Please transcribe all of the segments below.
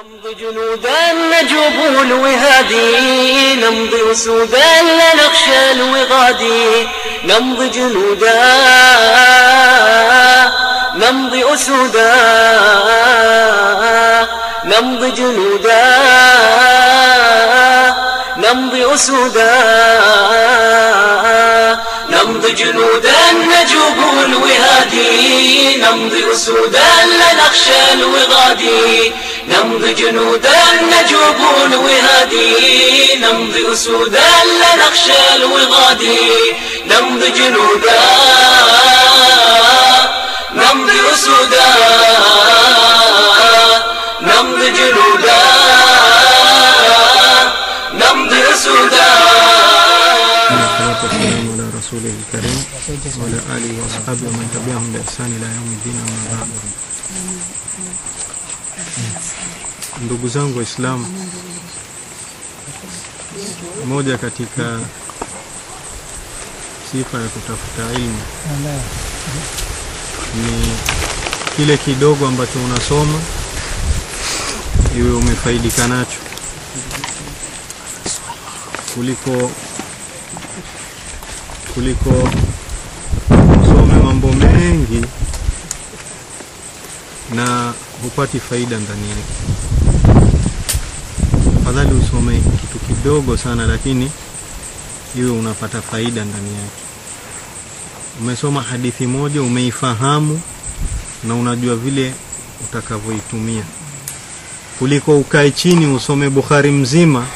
نمضي جنودا نجوب الوهادي نمضي أسودا لا نخشى الوغادي نمضي جنودا نمضي أسودا نمضي جنودا نمضي أسودا. نمضي جنودا نجوب الوهادي نمضي أسودا لا نخشى الوغادي نمضي جنودا نجوب الوهادي نمضي أسودا لا نخشى الوغادي نمضي جنودا نمضي أسودا نمضي جنودا نمضي أسودا. رسوله الكريم وعلى آله وأصحابه ومن تبعهم بإحسان إلى يوم ndugu zangu waislamu moja katika sifa ya kutafuta ilmu ni kile kidogo ambacho unasoma iwe umefaidika nacho kuliko kuliko usome mambo mengi na hupati faida ndani yake. Afadhali usome kitu kidogo sana, lakini iwe unapata faida ndani yake. Umesoma hadithi moja, umeifahamu na unajua vile utakavyoitumia, kuliko ukae chini usome Bukhari mzima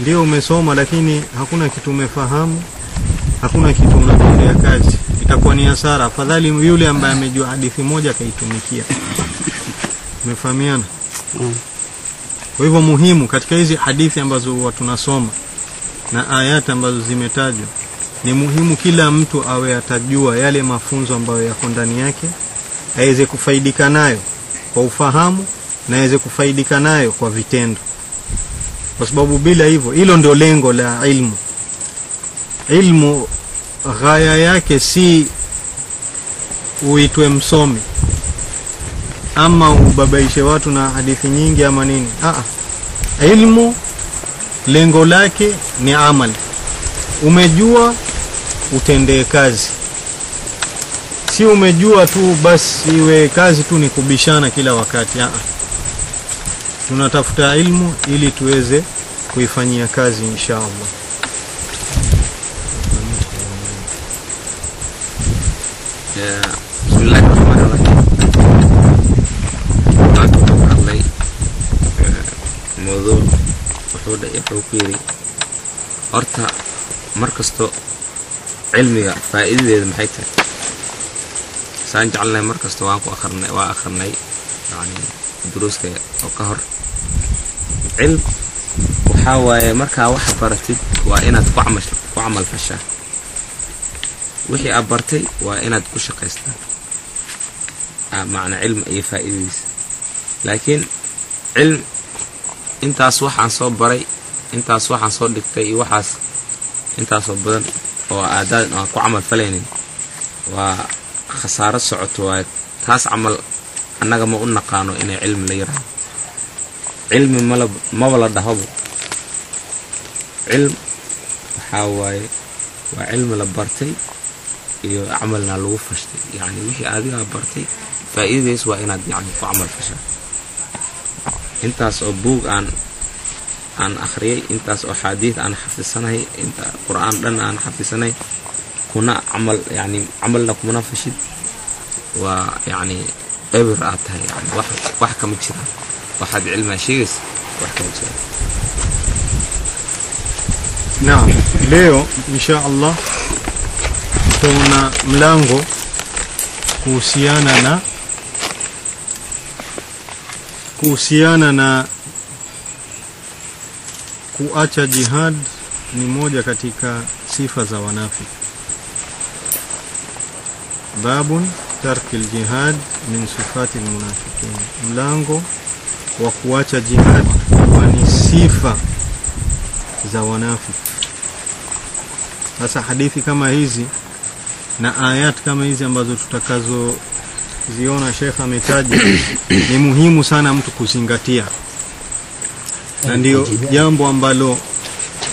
ndio umesoma lakini hakuna kitu umefahamu, hakuna kitu unatendea kazi, itakuwa ni hasara. Afadhali yule ambaye amejua hadithi moja akaitumikia. Umefahamiana? Kwa hivyo muhimu katika hizi hadithi ambazo huwa tunasoma na ayati ambazo zimetajwa, ni muhimu kila mtu awe atajua yale mafunzo ambayo yako ndani yake, aweze kufaidika nayo kwa ufahamu na aweze kufaidika nayo kwa vitendo kwa sababu bila hivyo, hilo ndio lengo la ilmu. Ilmu ghaya yake si uitwe msomi ama ubabaishe watu na hadithi nyingi ama nini. Aa, ilmu lengo lake ni amal. Umejua utendee kazi, si umejua tu basi iwe kazi tu ni kubishana kila wakati. Aa, tunatafuta ilmu ili tuweze kuifanyia kazi insha Allah. bismillahi wuxuu ku yidhi horta mar kasto cilmiga faa'iidadeeda maxay tahay? Saan jecelnahay mar kasta waan ku akrinay waa akrinay yani duruuska oo ka hor. Cilm waxaa waaye markaa wax baratid waa inaad ku camal fashaa. Wixii aad bartay waa inaad ku shaqaystaa Ah, macna cilm iyo faa'iidadiisa. Laakiin cilm intaas waxaan soo baray intaas waxaan soo dhigtay iyo waxaas intaasoo badan oo aadaad aan ku camal falaynin. Waa khasaaro socoto waaye taas camal annaga ma u naqaano inay cilmi la yiraahdo. Cilmi mala maba la dhahabo cilm waxaa waaye waa cilmi la bartay iyo camalna lagu fashtay yani wixii adigaa bartay faa'iidadays waa inaad yani ku camal fashaa intaas oo buug aan aan akhriyay intaas oo xaadiid aan xafisanahay inta qur'aan dhan aan xafisanay kuna camal yani camalna kumana fashid waa yani eber aad tahay yani wax kama jiraan waxaad cilmaa sheegaysa wax kama jiraan Naam, leo insha Allah tuna mlango kuhusiana na kuhusiana na kuacha jihad ni moja katika sifa za wanafiki. Babun tarki ljihad min sifati lmunafiqin, mlango wa kuacha jihad ni sifa za wanafiki. Sasa hadithi kama hizi na ayat kama hizi ambazo tutakazo ziona shekha ametaja ni muhimu sana mtu kuzingatia. Na ndio jambo ambalo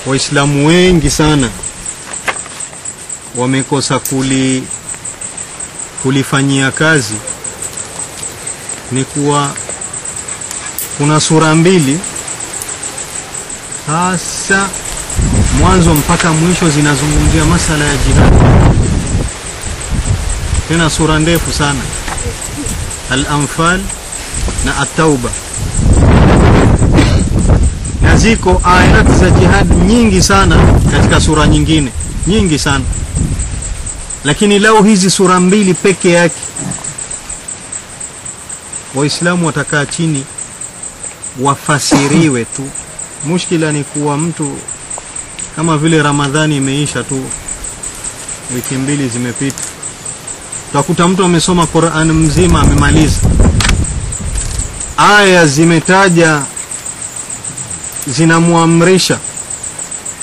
waislamu wengi sana wamekosa kuli kulifanyia kazi. Ni kuwa kuna sura mbili hasa mwanzo mpaka mwisho zinazungumzia masala ya jihad tena sura ndefu sana al-anfal na at-tauba na ziko ayat za jihad nyingi sana katika sura nyingine. Nyingi sana. Lakini leo hizi sura mbili peke yake. Waislamu watakaa chini wafasiriwe tu. Mushkila ni kuwa mtu kama vile ramadhani imeisha tu. Wiki mbili zimepita utakuta mtu amesoma Qur'an mzima amemaliza. Aya zimetaja zinamuamrisha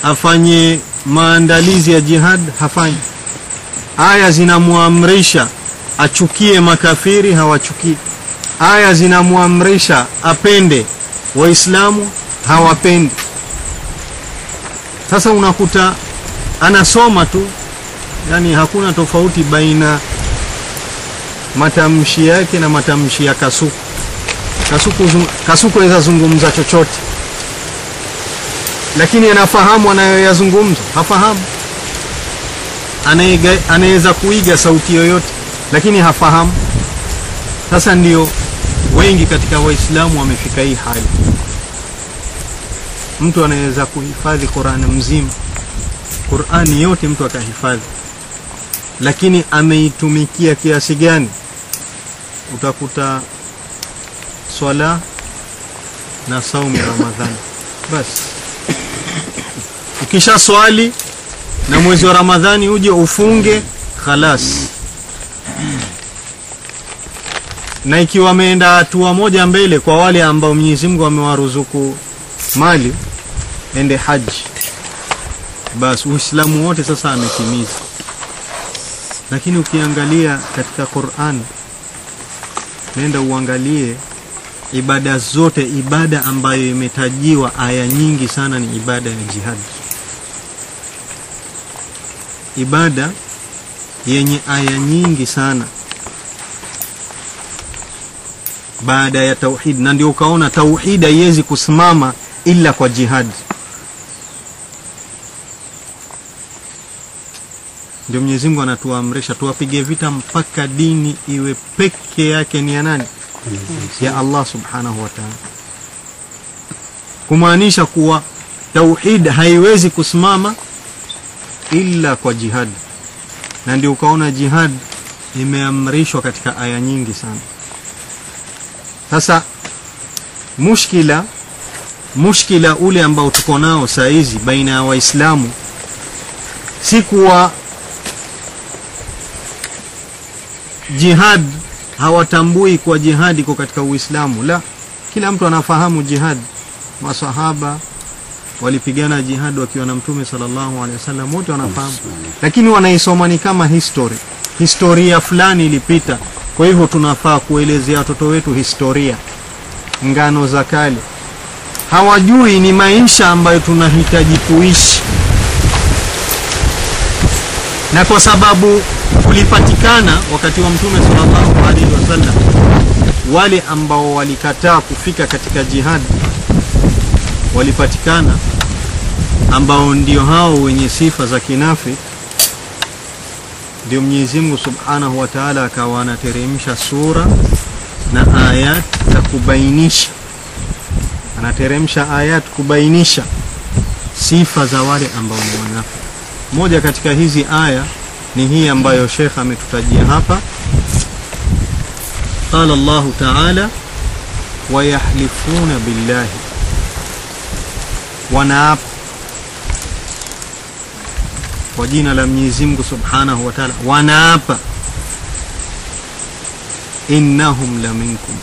afanye maandalizi ya jihad hafanyi. Aya zinamuamrisha achukie makafiri hawachukii. Aya zinamuamrisha apende. Waislamu hawapendi. Sasa unakuta anasoma tu yani hakuna tofauti baina matamshi yake na matamshi ya kasuku. Kasuku, kasuku anaweza zungumza chochote. Lakini anafahamu anayoyazungumza hafahamu. Anaweza kuiga sauti yoyote lakini hafahamu. Sasa ndio wengi katika waislamu wamefika hii hali. Mtu anaweza kuhifadhi Qur'an mzima. Qur'ani yote mtu akahifadhi lakini ameitumikia kiasi gani utakuta swala na saumu ya Ramadhani basi ukisha swali na mwezi wa Ramadhani uje ufunge khalas. Na ikiwa ameenda hatua moja mbele kwa wale ambao Mwenyezi Mungu amewaruzuku mali ende haji. Basi Uislamu wote sasa ametimiza. Lakini ukiangalia katika Qur'an nenda uangalie ibada zote ibada ambayo imetajiwa aya nyingi sana ni ibada ya jihad ibada yenye aya nyingi sana. Baada ya tauhid na ndio ukaona tauhid haiwezi kusimama ila kwa jihad ndio Mwenyezi Mungu anatuamrisha tuwapige vita mpaka dini iwe peke yake ni ya nani? Ya Allah subhanahu wa ta'ala. Kumaanisha kuwa tauhid haiwezi kusimama ila kwa jihad. Na ndio ukaona jihad imeamrishwa katika aya nyingi sana. Sasa mushkila mushkila ule ambao tuko nao saa hizi baina ya waislamu si kuwa jihad hawatambui kwa jihad iko katika uislamu. La kila mtu anafahamu jihad. Masahaba walipigana jihad wakiwa na mtume sallallahu alaihi wasallam wote wanafahamu. Lakini wanaisoma ni kama history. Historia fulani ilipita. Kwa hivyo tunafaa kuelezea watoto wetu historia. Ngano za kale. Hawajui ni maisha ambayo tunahitaji kuishi. Na kwa sababu kulipatikana wakati wa mtume sallallahu alaihi wasallam wale ambao walikataa kufika katika jihadi walipatikana ambao ndio hao wenye sifa za kinafi ndio Mwenyezi Mungu Subhanahu wa Ta'ala akawa anateremsha sura na ayat za kubainisha. Anateremsha ayat kubainisha sifa za wale ambao ni wanafiki. Moja katika hizi aya ni hii ambayo Sheikh ametutajia hapa. Qala Allah Taala, wayahlifuna billahi, wanaapa kwa jina la Mwenyezi Mungu Subhanahu wa Taala, wanaapa innahum la minkum,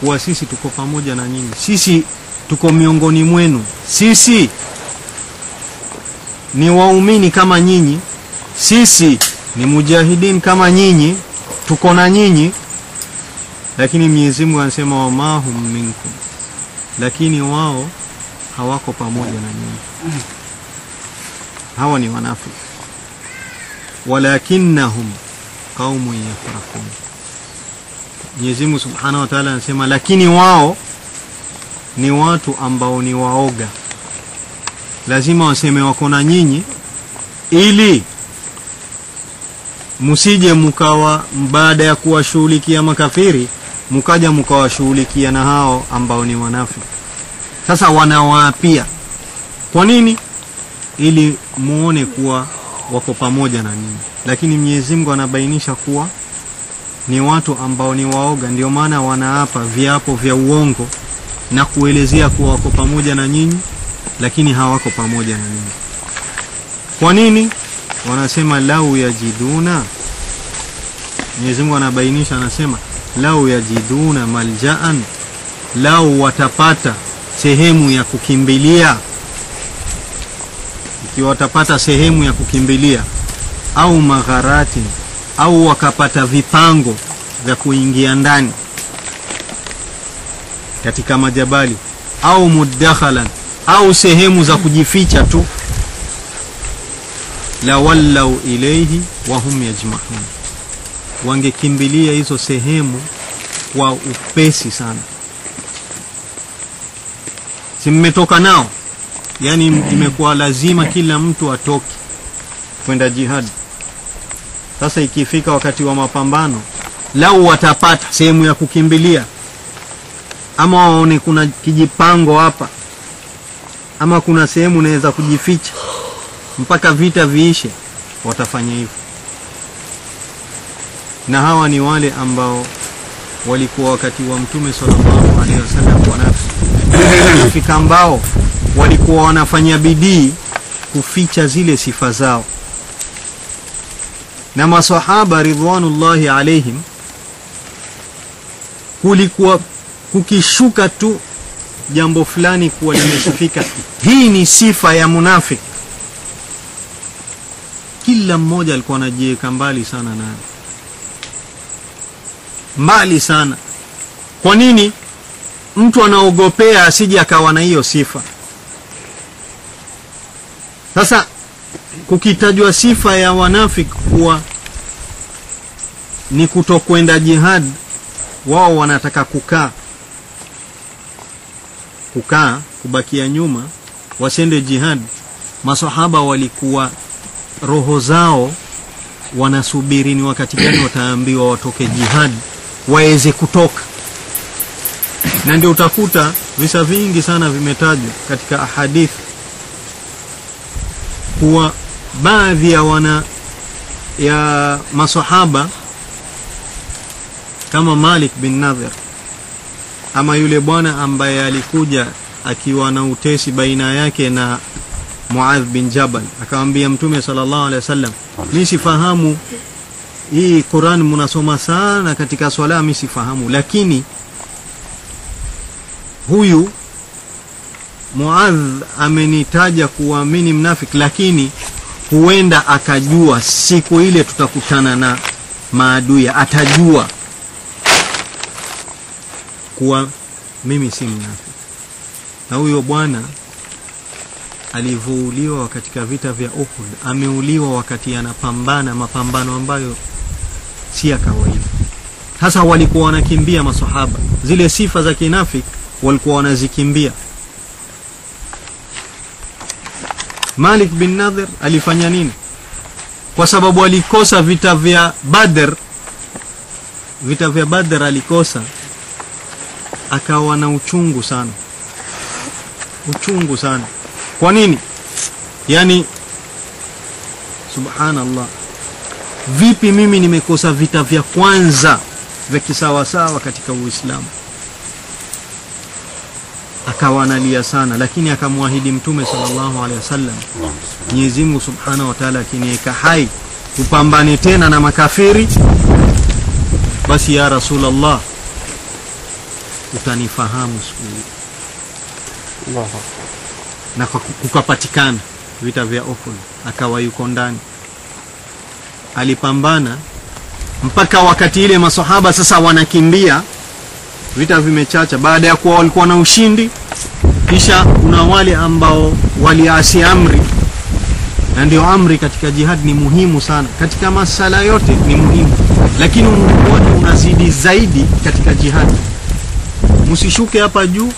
kuwa sisi tuko pamoja na nyinyi, sisi tuko miongoni mwenu, sisi ni waumini kama nyinyi sisi ni mujahidin kama nyinyi tuko na nyinyi. Lakini Mwenyezi Mungu anasema wamahum minkum. Lakini wao hawako pamoja na nyinyi. Hawa ni wanafiki. Walakinnahum qaumun yafrahun. Mwenyezi Mungu Subhanahu wa Ta'ala anasema lakini wao ni watu ambao ni waoga. Lazima waseme wako na nyinyi ili msije mukawa baada ya kuwashughulikia makafiri mukaja mkawashughulikia na hao ambao ni wanafiki. Sasa wanawaapia kwa nini? Ili muone kuwa wako pamoja na nini lakini Mwenyezi Mungu anabainisha kuwa ni watu ambao ni waoga. Ndio maana wanaapa viapo vya uongo na kuelezea kuwa wako pamoja na nyinyi lakini hawako pamoja na nyinyi. Kwa nini wanasema lau yajiduna. Mwenyezi Mungu anabainisha anasema lau yajiduna maljaan lau watapata sehemu ya kukimbilia. Ikiwa watapata sehemu ya kukimbilia au magharati au wakapata vipango vya kuingia ndani katika majabali au mudakhalan au sehemu za kujificha tu la wallau ilayhi wa hum yajmahun wangekimbilia hizo sehemu kwa upesi sana. Si mmetoka nao? Yani imekuwa lazima kila mtu atoke kwenda jihadi. sasa ikifika wakati wa mapambano lau watapata sehemu ya kukimbilia. Ama waone kuna kijipango hapa ama kuna sehemu unaweza kujificha mpaka vita viishe watafanya hivyo. Na hawa ni wale ambao walikuwa wakati wa mtume sallallahu alaihi wasallam wanafika ambao walikuwa wanafanya bidii kuficha zile sifa zao. Na masahaba ridwanullahi alaihim kulikuwa kukishuka tu jambo fulani kuwa limesifika. Hii ni sifa ya munafiki kila mmoja alikuwa anajiweka mbali sana naye mbali sana. Kwa nini? Mtu anaogopea asije akawa na hiyo sifa. Sasa kukitajwa sifa ya wanafiki kuwa ni kutokwenda jihad wao wanataka kukaa. Kukaa kubakia nyuma wasiende jihad. Masahaba walikuwa roho zao wanasubiri ni wakati gani wataambiwa watoke jihad waweze kutoka. Na ndio utakuta visa vingi sana vimetajwa katika ahadithi kuwa baadhi ya wana ya masahaba kama Malik bin Nadhir ama yule bwana ambaye alikuja akiwa na utesi baina yake na Muadh bin Jabal akamwambia Mtume sallallahu alaihi wasallam mimi sifahamu hii Qur'an mnasoma sana katika swala mimi sifahamu. Lakini huyu Muadh amenitaja kuamini mnafiki lakini huenda akajua siku ile tutakutana na maadui atajua kuwa mimi si mnafiki. Na huyo bwana alivyouliwa katika vita vya Uhud. Ameuliwa wakati anapambana mapambano ambayo si ya kawaida. Hasa walikuwa wanakimbia masahaba zile sifa za kinafik walikuwa wanazikimbia. Malik bin Nadhir alifanya nini? Kwa sababu alikosa vita vya Badr vita vya Badr alikosa akawa na uchungu sana. Uchungu sana kwa nini? Yani subhanallah. Vipi mimi nimekosa vita vya kwanza vya kisawasawa katika uislamu? Akawa analia sana lakini akamwahidi mtume sallallahu alaihi wasallam Mwenyezi Mungu subhanahu wa ta'ala akiniweka hai tupambane tena na makafiri basi ya rasulullah utanifahamu siku hiyo na kukapatikana vita vya Uhud akawa yuko ndani. Alipambana mpaka wakati ile masahaba sasa wanakimbia. Vita vimechacha. Baada ya kuwa walikuwa na ushindi kisha kuna wale ambao waliasi amri. Na ndio amri katika jihad ni muhimu sana. Katika masala yote ni muhimu. Lakini umuhimu wake unazidi zaidi katika jihad msishuke hapa juu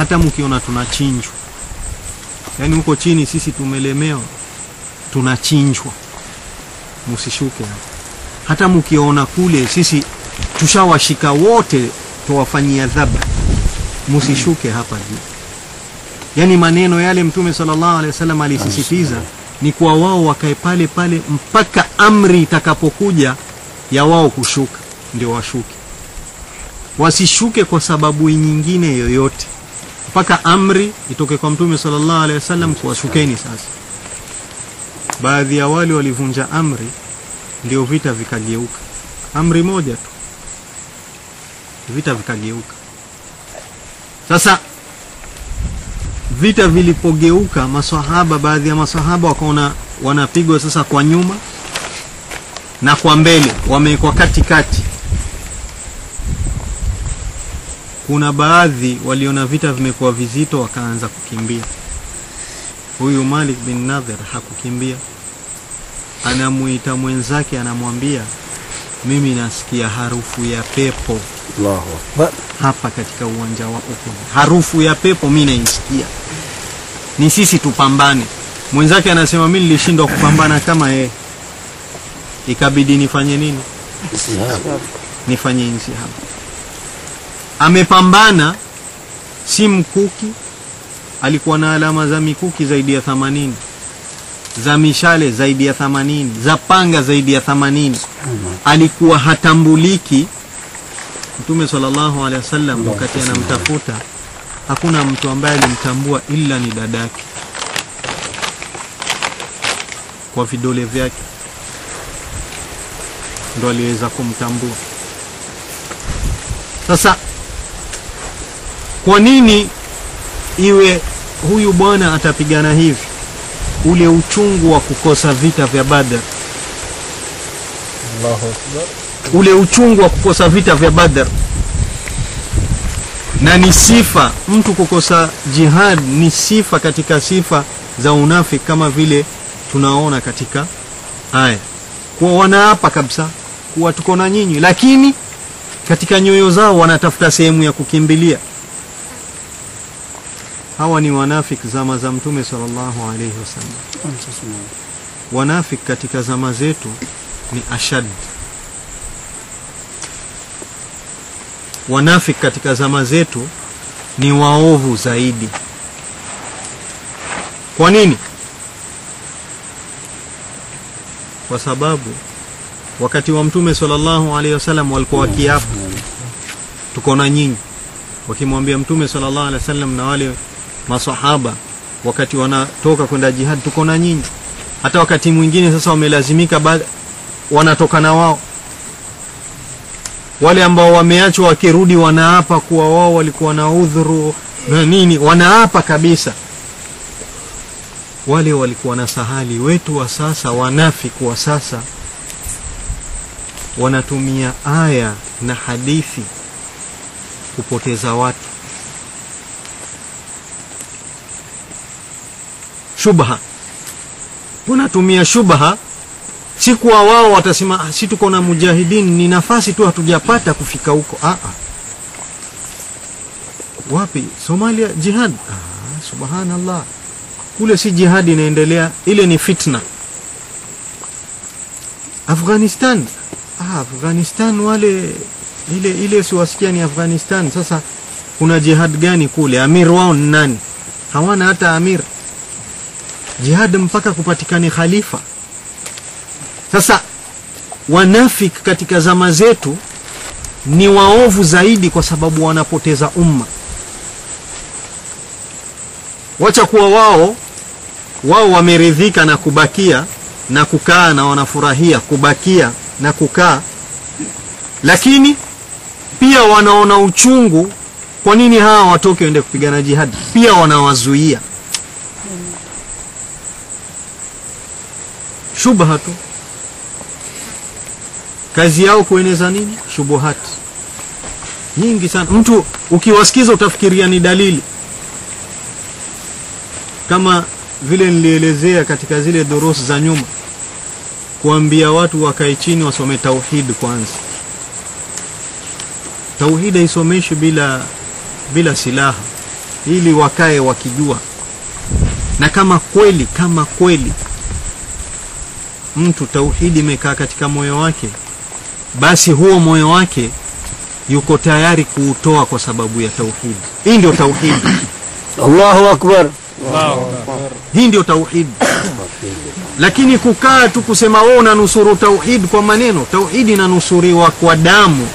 hata mkiona tunachinjwa. Yaani huko chini sisi tumelemewa tunachinjwa. Msishuke hapa hata mkiona kule sisi tushawashika wote tuwafanyia dhaba msishuke hapa juu. Yaani maneno yale mtume sallallahu alaihi wasallam alisisitiza ni kwa wao wakae pale pale mpaka amri itakapokuja ya wao kushuka ndio washuke. Wasishuke kwa sababu nyingine yoyote mpaka amri itoke kwa mtume sallallahu alaihi wasallam kuwashukeni sasa. Baadhi ya wale walivunja amri ndio vita vikageuka. Amri moja tu. Vita vikageuka. Sasa vita vilipogeuka maswahaba baadhi ya maswahaba wakaona wanapigwa sasa kwa nyuma na kwa mbele wamewekwa katikati kuna baadhi waliona vita vimekuwa vizito wakaanza kukimbia huyu malik bin nadhir hakukimbia anamuita mwenzake anamwambia mimi nasikia harufu ya pepo Allahu akbar. hapa katika uwanja wa Uhud. Harufu ya pepo mimi naisikia, ni sisi tupambane. Mwenzake anasema mimi nilishindwa kupambana kama yeye, ikabidi nifanye nini? Nifanye insihab. Amepambana, si mkuki, alikuwa na alama za mikuki zaidi ya themanini za mishale zaidi ya themanini za panga zaidi ya themanini. Alikuwa hatambuliki. Mtume sallallahu alaihi wasallam wakati anamtafuta hakuna mtu ambaye alimtambua ila ni dadake. Kwa vidole vyake ndo aliweza kumtambua. Sasa kwa nini iwe huyu bwana atapigana hivi? Ule uchungu wa kukosa vita vya Badr, Allahu akbar. ule uchungu wa kukosa vita vya Badr na ni sifa mtu kukosa jihad ni sifa katika sifa za unafiki kama vile tunaona katika aya kuwa wanaapa kabisa kuwa tuko na nyinyi lakini katika nyoyo zao wanatafuta sehemu ya kukimbilia hawa ni wanafik zama za mtume sallallahu alaihi wasallam. Wanafik katika zama zetu ni ashad. Wanafik katika zama zetu ni waovu zaidi. Kwa nini? Kwa sababu wakati wa mtume sallallahu alaihi wasallam walikuwa wakiapa tuko na nyinyi. Wakimwambia mtume sallallahu alaihi wasallam na wale masahaba wakati wanatoka kwenda jihad tuko na nyinyi. Hata wakati mwingine sasa wamelazimika baada wanatoka na wao. Wale ambao wameachwa wakirudi wanaapa kuwa wao walikuwa na udhuru na nini wanaapa kabisa. Wale walikuwa na sahali wetu wa sasa wanafiki wa sasa wanatumia aya na hadithi kupoteza watu shubha. Unatumia shubha. Si kuwa wao watasema "Ah, si tuko na mujahidin ni nafasi tu hatujapata kufika huko. Ah, ah. wapi? Somalia jihad. Ah, subhanallah. Kule si jihad inaendelea ile ni fitna. Afghanistan. Ah, afghanistan wale ile ile siwasikia ni afghanistan. Sasa kuna jihad gani kule? Amir wao ni nani? Hawana hata amir jihad mpaka kupatikane khalifa. Sasa wanafik katika zama zetu ni waovu zaidi kwa sababu wanapoteza umma. Wacha kuwa wao wao wameridhika na kubakia na kukaa na wanafurahia kubakia na kukaa. Lakini pia wanaona uchungu kwa nini hawa watoke waende kupigana jihadi? Pia wanawazuia shubha tu. Kazi yao kueneza nini? Shubuhati. Nyingi sana. Mtu ukiwasikiza utafikiria ni dalili. Kama vile nilielezea katika zile durusi za nyuma kuambia watu wakae chini wasome tauhid kwanza. Tauhid haisomeshi bila bila silaha. Ili wakae wakijua. Na kama kweli kama kweli mtu tauhidi imekaa katika moyo wake basi huo moyo wake yuko tayari kuutoa kwa sababu ya tauhidi. Hii ndio tauhidi. Allahu akbar. hii ndio tauhidi. Lakini kukaa tu kusema wewe unanusuru tauhidi kwa maneno. Tauhidi inanusuriwa kwa damu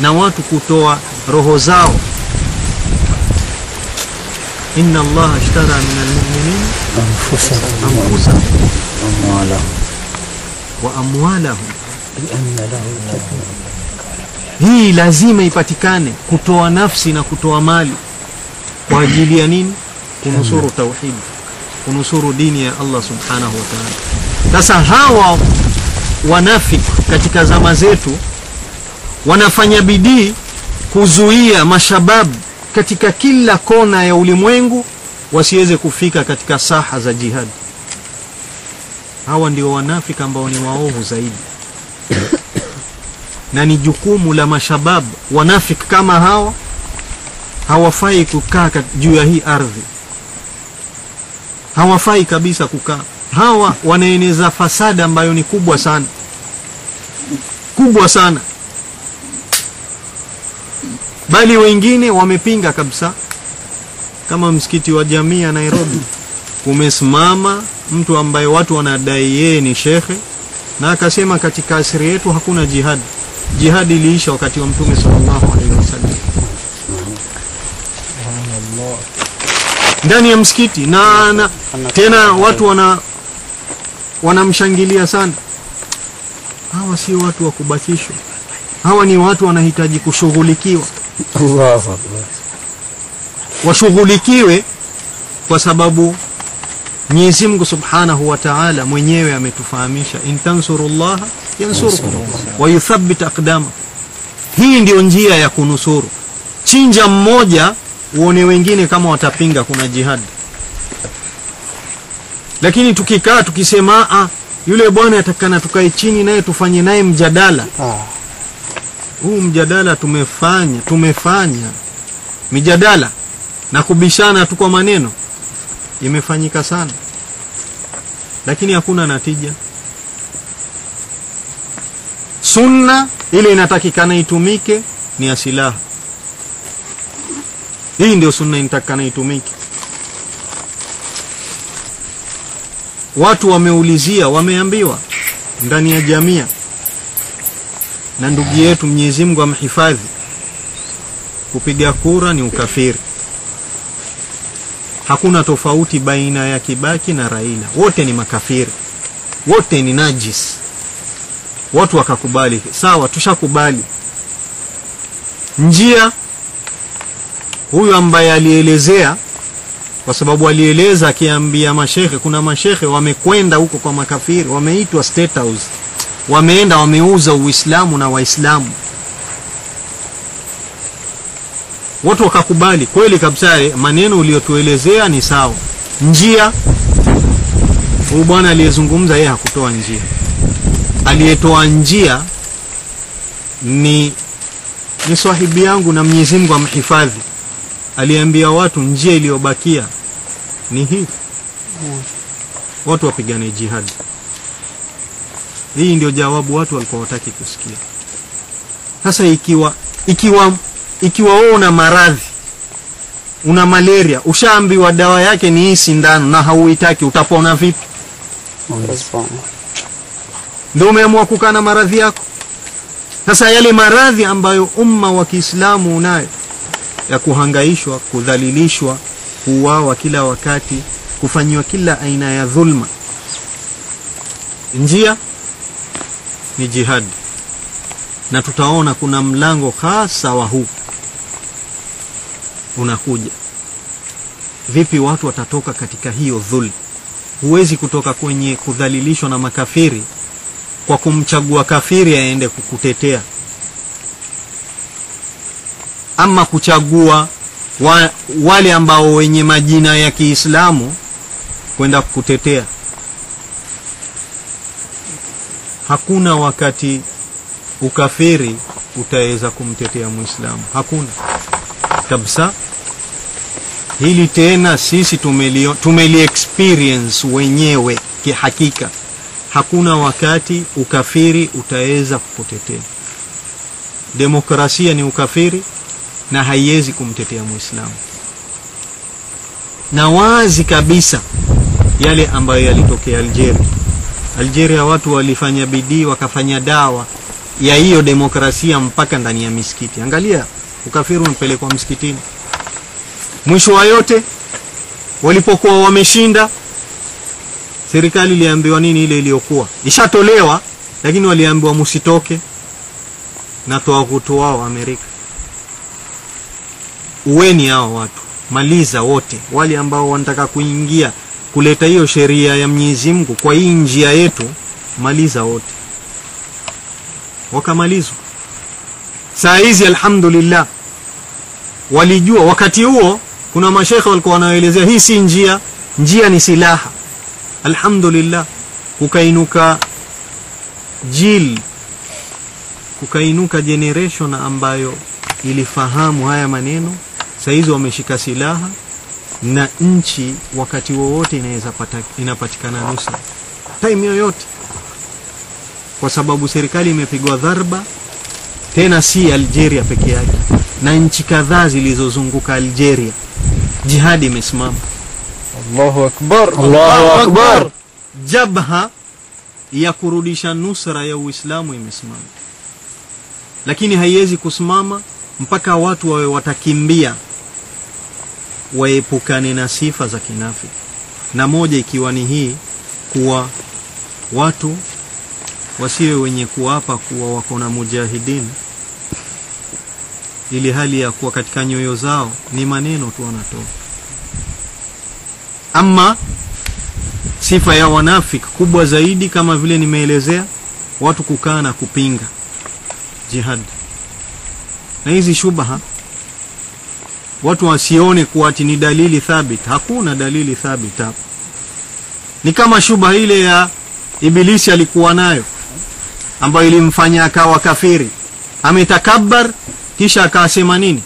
na watu kutoa roho zao. Inna allaha ishtara min almu'minin Anfusahum anfusahum وأموالهم لأن له hii lazima ipatikane kutoa nafsi na kutoa mali. Kwa ajili ya nini? Kunusuru tauhidi, kunusuru dini ya Allah subhanahu wa ta'ala. Sasa hawa wanafik katika zama zetu wanafanya bidii kuzuia mashababu katika kila kona ya ulimwengu wasiweze kufika katika saha za jihad. Hawa ndio wanafiki ambao ni waovu zaidi. Na ni jukumu la mashabab wanafiki kama hawa hawafai kukaa juu ya hii ardhi. Hawafai kabisa kukaa. Hawa wanaeneza fasada ambayo ni kubwa sana. Kubwa sana. Bali wengine wamepinga kabisa kama msikiti wa jamii ya Nairobi kumesimama mtu ambaye watu wanadai yeye ni shekhe na akasema katika asiri yetu hakuna jihadi. Jihadi iliisha wakati wa mtume sallallahu alaihi wasallam. Ndani ya msikiti na, na tena watu wana wanamshangilia sana. Hawa si watu wa kubakishwa. Hawa ni watu wanahitaji kushughulikiwa. Allahu akbar. Washughulikiwe kwa sababu Mwenyezi Mungu Subhanahu wa Ta'ala mwenyewe ametufahamisha in tansurullaha yansurukum wa yuthabbit aqdama. Hii ndiyo njia ya kunusuru. Chinja mmoja uone wengine kama watapinga kuna jihad. Lakini tukikaa tukisema a yule bwana atakana tukae chini naye tufanye naye mjadala. Ah, Huu mjadala tumefanya tumefanya mijadala na kubishana tu kwa maneno imefanyika sana, lakini hakuna natija. Sunna ile inatakikana itumike ni ya silaha. Hii ndio sunna inatakikana itumike. Watu wameulizia, wameambiwa ndani ya jamia na ndugu yetu Mwenyezi Mungu amhifadhi, kupiga kura ni ukafiri. Hakuna tofauti baina ya Kibaki na Raila, wote ni makafiri, wote ni najis. Watu wakakubali, sawa, tushakubali. Njia huyu ambaye alielezea, kwa sababu alieleza akiambia mashehe, kuna mashehe wamekwenda huko kwa makafiri, wameitwa State House wameenda wameuza Uislamu na Waislamu. Watu wakakubali kweli kabisa, eh, maneno uliyotuelezea ni sawa. Njia, huyu bwana aliyezungumza yeye hakutoa njia, aliyetoa njia ni ni swahibi yangu na Mwenyezi Mungu amhifadhi. Aliambia watu njia iliyobakia ni hii, watu wapigane jihadi. Hii ndio jawabu watu walikuwa wataki kusikia. Sasa ikiwa ikiwa ikiwa wewe una maradhi una malaria, ushaambiwa dawa yake ni hii sindano na hauitaki, utapona vipi? Ndio umeamua kukaa na maradhi yako. Sasa yale maradhi ambayo umma wa Kiislamu unayo ya kuhangaishwa, kudhalilishwa, kuuawa kila wakati, kufanyiwa kila aina ya dhulma, njia ni jihadi, na tutaona kuna mlango hasa wa huu unakuja. Vipi watu watatoka katika hiyo dhuli? Huwezi kutoka kwenye kudhalilishwa na makafiri kwa kumchagua kafiri aende kukutetea ama kuchagua wa, wale ambao wenye majina ya Kiislamu kwenda kukutetea hakuna wakati ukafiri utaweza kumtetea Muislamu hakuna kabisa. Hili tena sisi tumeli, tumeli experience wenyewe kihakika. Hakuna wakati ukafiri utaweza kukutetea. Demokrasia ni ukafiri na haiwezi kumtetea muislamu. Na wazi kabisa yale ambayo yalitokea algeria. Algeria watu walifanya bidii wakafanya dawa ya hiyo demokrasia mpaka ndani ya misikiti. Angalia ukafiri umepelekwa msikitini. Mwisho wa yote walipokuwa wameshinda serikali iliambiwa nini ile iliyokuwa? Ishatolewa lakini waliambiwa msitoke na toakutu wao amerika. Uweni hao watu maliza wote wale ambao wanataka kuingia kuleta hiyo sheria ya mwenyezi mungu kwa hii njia yetu maliza wote. Wakamalizwa saa hizi alhamdulillah walijua. Wakati huo kuna mashekhe walikuwa wanaelezea hii si njia njia ni silaha. Alhamdulillah kukainuka jil kukainuka generation ambayo ilifahamu haya maneno sahizi wameshika silaha na nchi wakati wowote inaweza inapatikana nusa time yoyote. Kwa sababu serikali imepigwa dharba tena si algeria peke yake na nchi kadhaa zilizozunguka algeria. Jihadi imesimama. Allahu akbar. Allahu akbar. jabha ya kurudisha nusra ya uislamu imesimama. Lakini haiwezi kusimama mpaka watu wawe watakimbia waepukane na sifa za kinafiki. Na moja ikiwa ni hii kuwa watu wasiwe wenye kuapa kuwa wako na mujahidin. Ili hali ya kuwa katika nyoyo zao ni maneno tu wanatoa. Ama sifa ya wanafik kubwa zaidi kama vile nimeelezea watu kukaa na kupinga jihad. Na hizi shubha watu wasione kuwa ati ni dalili thabit. Hakuna dalili thabit hapo ni kama shubha ile ya ibilisi alikuwa nayo ambayo ilimfanya akawa kafiri. Ametakabbar kisha akasema nini?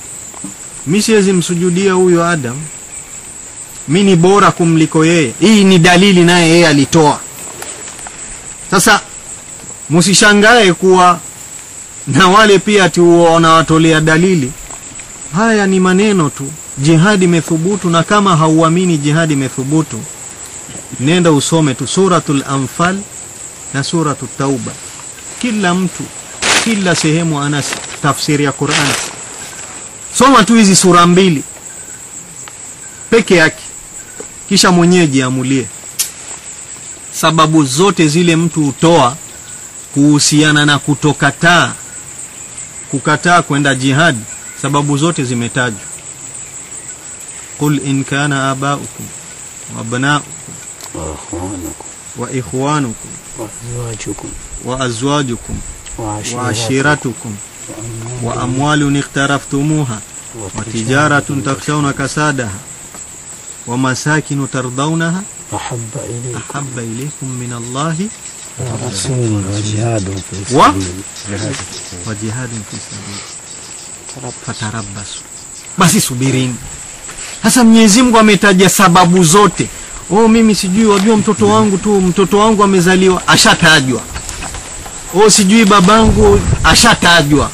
Mi siwezi msujudia huyo adam. Mi ni bora kumliko yeye. Hii ni dalili naye yeye alitoa. Sasa msishangae kuwa na wale pia wanawatolea dalili. Haya ni maneno tu. Jihadi imethubutu na kama hauamini jihadi imethubutu nenda usome tu suratul anfal na suratu tauba kila mtu, kila sehemu ana tafsiri ya Qur'an. Soma tu hizi sura mbili peke yake, kisha mwenyeji jiamulie sababu zote zile mtu utoa kuhusiana na kutokataa kukataa kwenda jihad, sababu zote zimetajwa. Qul in kana abaukum wa abnaukum wa ikhwanukum wa azwajukum wa ashiratukum wa amwalun iktaraftumuha wa tijaratun takhshawna kasadaha wa masakinu tardawnaha ahabba ilaykum. min Allahi wa jihadun fi sabili fatarabbasu, basi subirini. Mwenyezi Mungu ametaja sababu zote oh mimi sijui wajua mtoto wangu tu mtoto wangu amezaliwa ashatajwa. Oh sijui babangu ashatajwa.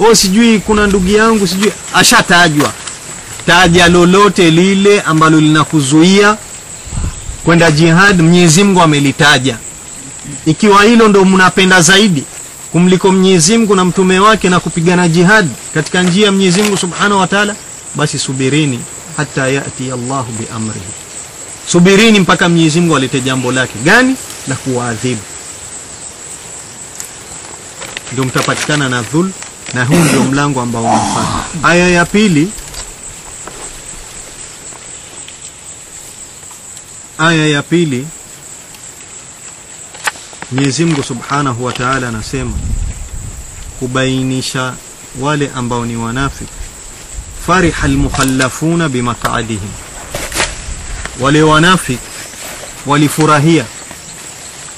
Oh sijui kuna ndugu yangu sijui ashatajwa. Taja lolote lile ambalo linakuzuia kwenda jihad Mwenyezi Mungu amelitaja. Ikiwa hilo ndo mnapenda zaidi kumliko Mwenyezi Mungu na mtume wake na kupigana jihad katika njia ya Mwenyezi Mungu Subhanahu wa Ta'ala basi subirini hata yati Allahu biamrihi subirini mpaka Mwenyezi Mungu alete jambo lake. Gani? La kuwaadhibu. Ndio mtapatikana na dhul na huu ndio mlango ambao unafanya. Aya ya pili. Aya ya pili. Mwenyezi Mungu Subhanahu wa Ta'ala anasema kubainisha wale ambao ni wanafiki. Fariha almukhallafuna bimaq'adihim wale wanafiki walifurahia.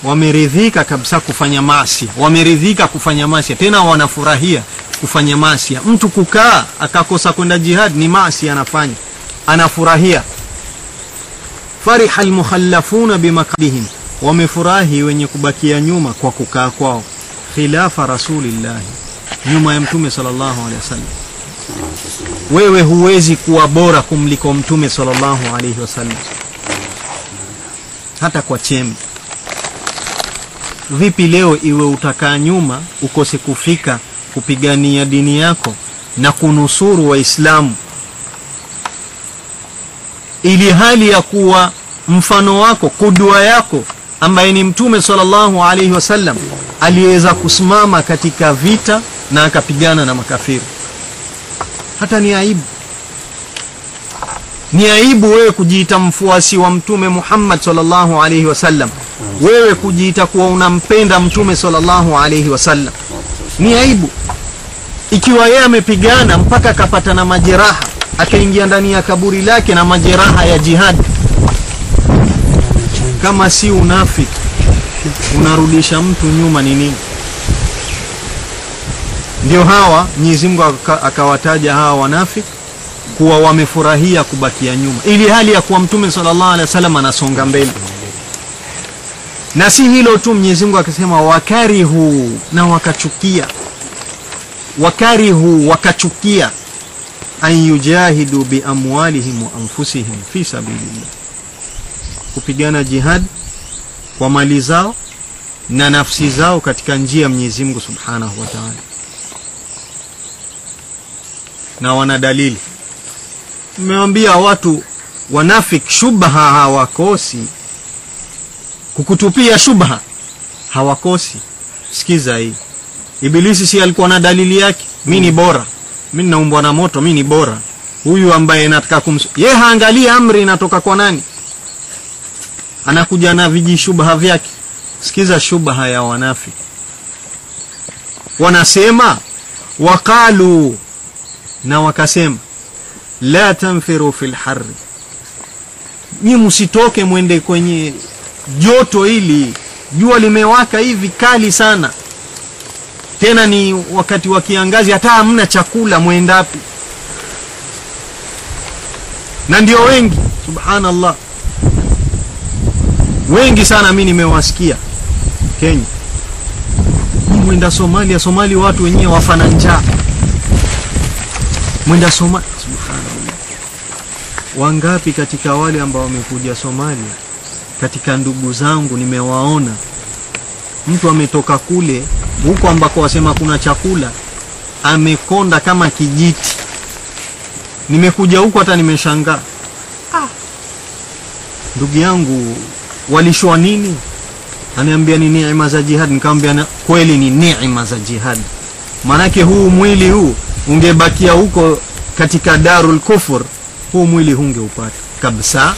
Wameridhika kabisa kufanya maasi. Wameridhika kufanya maasi. Tena wanafurahia kufanya maasi. Mtu kukaa akakosa kwenda jihad ni maasi anafanya. Anafurahia. Fariha almukhallafuna bimaqdihim wamefurahi wenye kubakia nyuma kwa kukaa kwao. Khilafa rasulillahi. Nyuma ya mtume sallallahu alaihi wasallam wewe huwezi kuwa bora kumliko mtume sallallahu alaihi wasallam. Hata kwa chembe. Vipi leo iwe utakaa nyuma ukose kufika kupigania dini yako na kunusuru waislamu? Ili hali ya kuwa mfano wako kudua yako ambaye ni mtume sallallahu alaihi wasallam aliweza kusimama katika vita na akapigana na makafiri hata ni aibu. Ni aibu wewe kujiita mfuasi wa mtume Muhammad sallallahu alaihi wasallam. Wewe kujiita kuwa unampenda mtume sallallahu alaihi wasallam. Ni aibu. Ikiwa yeye amepigana mpaka akapata na majeraha akaingia ndani ya kaburi lake na majeraha ya jihad kama si unafiki unarudisha mtu nyuma ni nini ndio hawa Mwenyezi Mungu akawataja hawa wanafiki kuwa wamefurahia kubakia nyuma. Ili hali ya kuwa mtume sallallahu alaihi wasallam anasonga mbele. Na si hilo tu Mwenyezi Mungu akasema wakarihu na wakachukia. Wakarihu wakachukia. An yujahidu biamwalihim wa anfusihim fi sabilillah. Kupigana jihad kwa mali zao na nafsi zao katika njia ya Mwenyezi Mungu Subhanahu wa Ta'ala na wana dalili. Mmewambia watu wanafik shubha hawakosi. Kukutupia shubha hawakosi. Sikiza hii. Ibilisi si alikuwa na dalili yake? Mi ni bora. Mi naumbwa na moto mi ni bora. Huyu ambaye nataka kums ye haangalia amri inatoka kwa nani? Anakuja na vijishubha vyake. Sikiza shubha ya wanafiki, wanasema waqalu na wakasema la tanfiru fil harri ni msitoke mwende kwenye joto hili. Jua limewaka hivi kali sana. Tena ni wakati wa kiangazi hata hamna chakula mwendapi. Na ndio wengi subhanallah. Wengi sana mimi nimewasikia kenya. Mwenda somalia somali watu wenyewe wafana njaa mwenda somalia. Subhanallah. Wangapi katika wale ambao wamekuja somalia katika ndugu zangu nimewaona. Mtu ametoka kule huko ambako wasema kuna chakula amekonda kama kijiti. Nimekuja huko hata nimeshangaa. Ah. ndugu yangu walishwa nini? Aniambia ni neema za jihad. Nikamwambia kweli ni neema za jihad. Maanake huu mwili huu ungebakia huko katika darul kufur huu mwili hungeupata kabisa.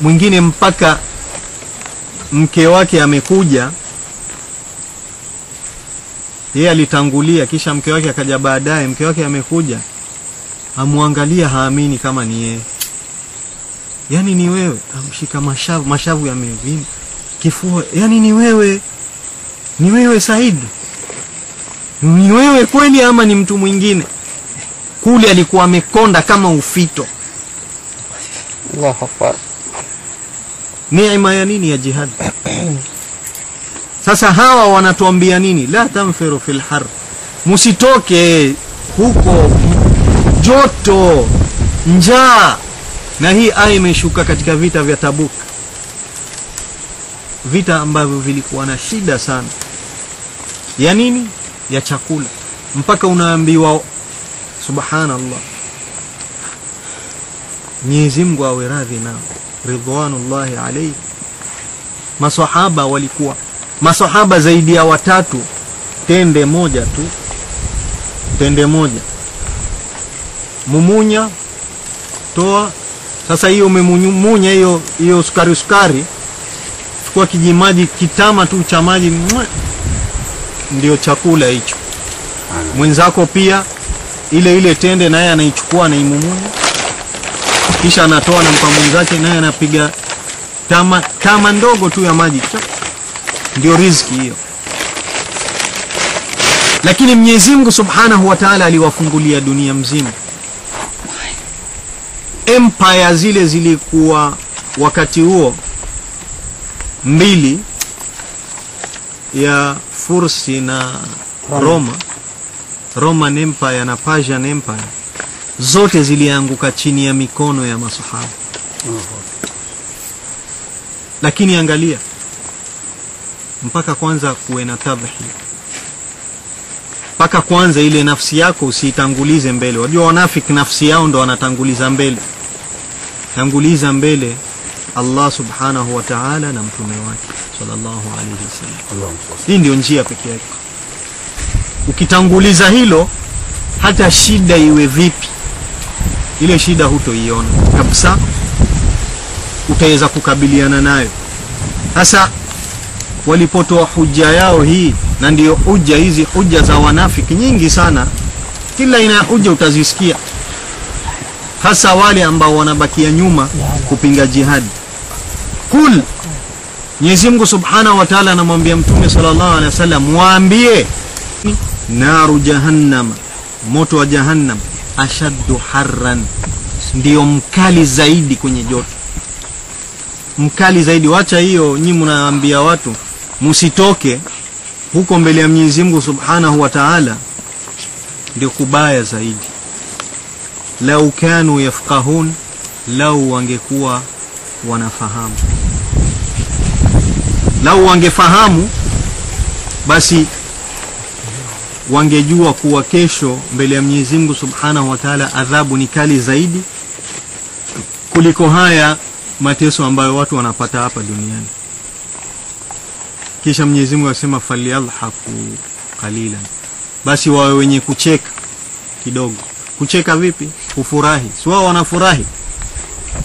Mwingine mpaka mke wake amekuja yeye alitangulia kisha mke wake akaja baadaye mke wake amekuja amwangalia haamini kama ni yeye. Yani ni wewe amshika mashavu mashavu yamevimba. Kifua yani ni wewe ni wewe Said? ni wewe kweli ama ni mtu mwingine? Kule alikuwa amekonda kama ufito. Allahu Akbar. neema ya nini ya jihad sasa hawa wanatuambia nini? La tamfiru fil har musitoke huko. Joto njaa. Na hii aya imeshuka katika vita vya tabuk. Vita ambavyo vilikuwa na shida sana ya nini? Ya chakula. Mpaka unaambiwa subhanallah. Mwenyezi Mungu awe radhi nao ridwanullahi alayhi. Masahaba walikuwa masahaba zaidi ya watatu. Tende moja tu. Tende moja. Mumunya toa. Sasa hiyo umemumunya hiyo hiyo sukari sukari. Chukua kijimaji kitama tu cha maji ndio chakula hicho. Mwenzako pia ile ile tende naye anaichukua anaimumunya kisha anatoa anampa mwenzake naye anapiga tama tama ndogo tu ya maji. Ndio riziki hiyo. Lakini Mwenyezi Mungu Subhanahu wa Ta'ala aliwafungulia dunia mzima. Empire zile zilikuwa wakati huo mbili ya Fursi na Roma. Roman Empire na Persian Empire. Zote zilianguka chini ya mikono ya masahaba. Lakini angalia mpaka kwanza kuwe na tadhhi. Mpaka kwanza ile nafsi yako usiitangulize mbele. Wajua wanafiki nafsi yao ndo wanatanguliza mbele. Tanguliza mbele Allah subhanahu wa ta'ala na mtume wake sallallahu alayhi wasallam hii ndio njia pekee yake. Ukitanguliza hilo hata shida iwe vipi ile shida hutoiona kabisa. Utaweza kukabiliana nayo. Sasa walipotoa hujja yao hii na ndio hujja hizi hujja za wanafiki nyingi sana kila aina ya huja utazisikia. Hasa wale ambao wanabakia nyuma kupinga jihadi kul Mwenyezi Mungu Subhanahu wa Ta'ala anamwambia Mtume sallallahu alaihi wasallam waambie naru jahannam moto wa jahannam ashaddu harran ndio mkali zaidi kwenye joto. Mkali zaidi wacha hiyo nyinyi mnaambia watu msitoke huko mbele ya Mwenyezi Mungu Subhanahu wa Ta'ala ndio kubaya zaidi. Lau kanu yafqahun lau wangekuwa wanafahamu lau wangefahamu basi wangejua kuwa kesho mbele ya Mwenyezi Mungu Subhanahu wa Ta'ala adhabu ni kali zaidi kuliko haya mateso ambayo watu wanapata hapa duniani. Kisha Mwenyezi Mungu asema falyadhaku qalilan. Basi wawe wenye kucheka kidogo. Kucheka vipi? Kufurahi. Si wao wanafurahi?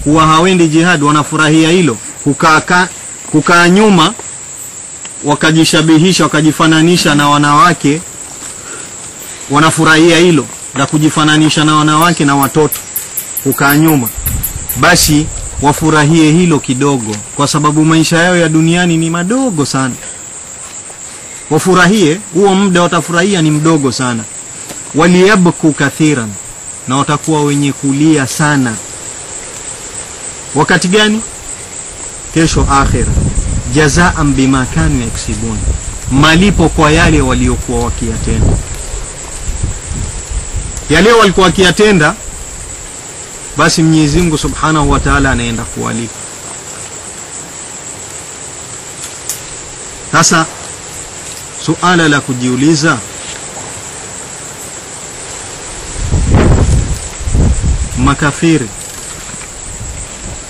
Kuwa hawendi jihad wanafurahia hilo. Kukaa ka- kukaa nyuma wakajishabihisha wakajifananisha na wanawake wanafurahia hilo la kujifananisha na wanawake na watoto kukaa nyuma. Basi wafurahie hilo kidogo kwa sababu maisha yao ya duniani ni madogo sana. Wafurahie huo muda watafurahia ni mdogo sana. Waliyabku kathiran na watakuwa wenye kulia sana. Wakati gani? Kesho akhira jazaan bima kanu yaksibun malipo kwa yale waliokuwa wakiyatenda. Yale walikuwa wakiyatenda basi Mwenyezi Mungu Subhanahu wa Ta'ala anaenda kuwalipa. Sasa suala la kujiuliza makafiri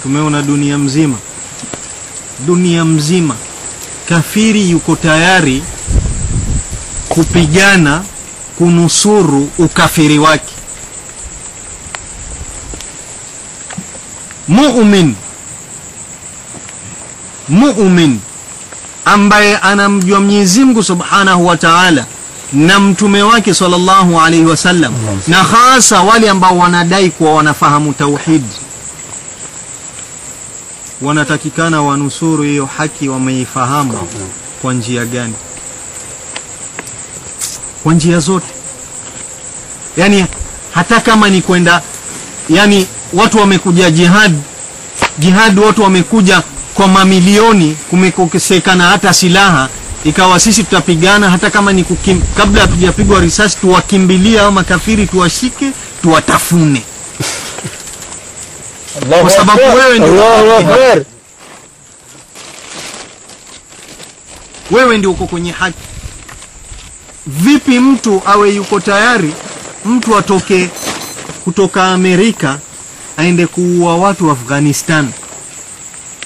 tumeona dunia mzima dunia mzima. Kafiri yuko tayari kupigana kunusuru ukafiri wake. Mu'min mu'min ambaye anamjua Mwenyezi Mungu Subhanahu wa Ta'ala na mtume wake sallallahu alaihi wasallam na hasa wale ambao wanadai kuwa wanafahamu tauhid wanatakikana wanusuru hiyo haki wameifahamu. Kwa njia gani? Kwa njia zote. Yani hata kama ni kwenda yani watu wamekuja jihad jihad watu wamekuja kwa mamilioni kumekosekana hata silaha ikawa sisi tutapigana hata kama ni kukim, kabla hatujapigwa risasi tuwakimbilia au makafiri tuwashike tuwatafune kwa sababu wewe ndio wewe ndio uko kwenye haki vipi mtu awe yuko tayari mtu atoke kutoka Amerika aende kuua watu Afghanistan?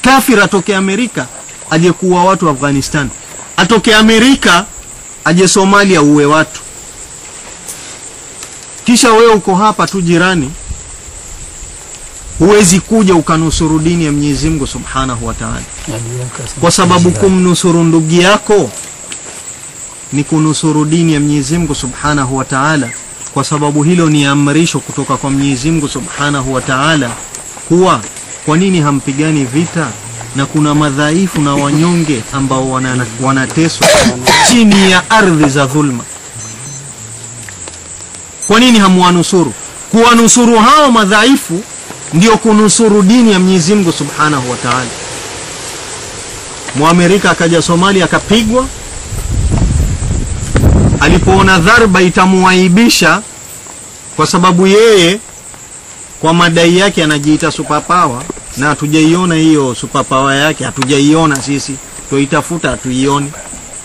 Kafir atoke Amerika aje kuua watu Afghanistan. Atoke Amerika aje Somalia uwe watu. Kisha wewe uko hapa tu jirani huwezi kuja ukanusuru dini ya Mwenyezi Mungu Subhanahu wa Ta'ala, kwa sababu kumnusuru ndugu yako ni kunusuru dini ya Mwenyezi Mungu Subhanahu wa Ta'ala, kwa sababu hilo ni amrisho kutoka kwa Mwenyezi Mungu Subhanahu wa Ta'ala kuwa kwa nini hampigani vita na kuna madhaifu na wanyonge ambao wana- wanateswa chini ya ardhi za dhulma. Kwa nini hamwanusuru? Kuwanusuru hao madhaifu ndio kunusuru dini ya Mwenyezi Mungu Subhanahu wa Ta'ala. Muamerika akaja Somalia akapigwa, alipoona dharba itamuaibisha kwa sababu yeye kwa madai yake anajiita superpower na hatujaiona hiyo superpower yake, hatujaiona sisi, tuitafuta hatuioni.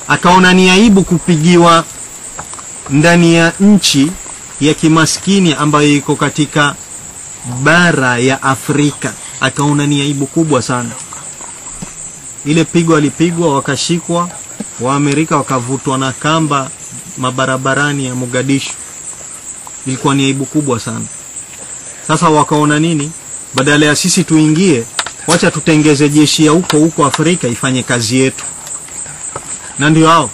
Akaona ni aibu kupigiwa ndani ya nchi ya kimaskini ambayo iko katika bara ya Afrika, akaona ni aibu kubwa sana. Ile pigo alipigwa, wakashikwa Waamerika, wakavutwa na kamba mabarabarani ya Mogadishu. Ilikuwa ni aibu kubwa sana. Sasa wakaona nini? Badala ya sisi tuingie, wacha tutengeze jeshi ya huko huko Afrika ifanye kazi yetu, na ndio hao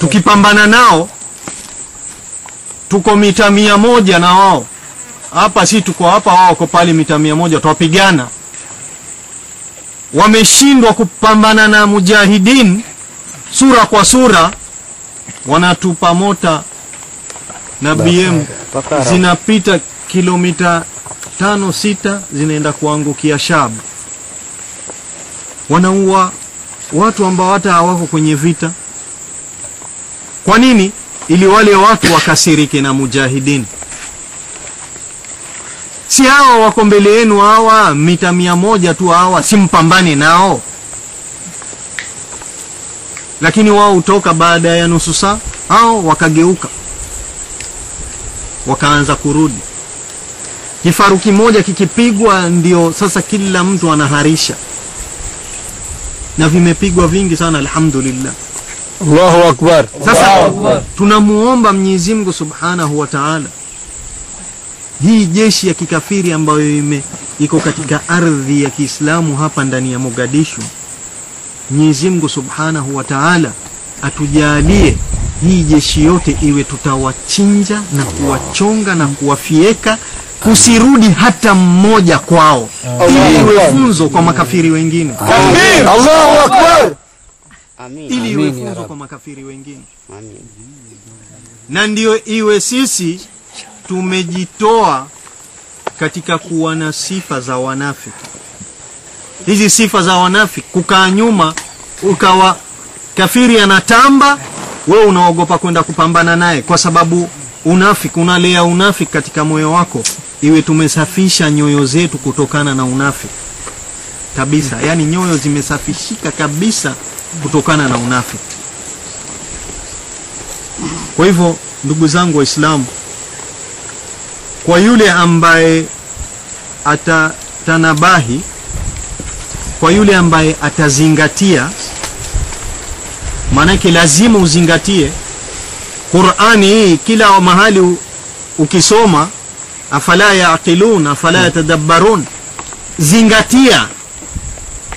tukipambana nao tuko mita mia moja na wao hapa, si tuko hapa, wao wako pale mita mia moja, twapigana. Wameshindwa kupambana na mujahidin sura kwa sura, wanatupa mota na BM zinapita kilomita tano sita zinaenda kuangukia Shab, wanaua watu ambao hata hawako kwenye vita. Kwa nini? Ili wale watu wakasirike na mujahidin. Si hawa wako mbele yenu, hawa mita mia moja tu, hawa simpambane nao, lakini wao hutoka baada ya nusu saa, hao wakageuka wakaanza kurudi. Kifaru kimoja kikipigwa, ndio sasa kila mtu anaharisha, na vimepigwa vingi sana, alhamdulillah. Allahu akbar. Sasa tunamuomba Mwenyezi Mungu Subhanahu wa Ta'ala, hii jeshi ya kikafiri ambayo ime iko katika ardhi ya Kiislamu hapa ndani ya Mogadishu, Mwenyezi Mungu Subhanahu wa Ta'ala atujalie hii jeshi yote iwe tutawachinja na kuwachonga na kuwafieka, kusirudi hata mmoja kwao, ili iwe funzo kwa makafiri wengine, Amin. Allahu akbar. Amin. ili iwe funzo kwa makafiri wengine. Amin. na ndio iwe sisi tumejitoa katika kuwa na sifa za wanafiki. Hizi sifa za wanafiki, kukaa nyuma, ukawa kafiri anatamba, we unaogopa kwenda kupambana naye kwa sababu unafiki, unalea unafiki katika moyo wako. Iwe tumesafisha nyoyo zetu kutokana na unafiki kabisa, yani nyoyo zimesafishika kabisa kutokana na unafiki. Kwa hivyo ndugu zangu Waislamu, kwa yule ambaye atatanabahi, kwa yule ambaye atazingatia, maanake lazima uzingatie Qur'ani hii. Kila mahali ukisoma, afala yaqilun afala yatadabbarun, zingatia.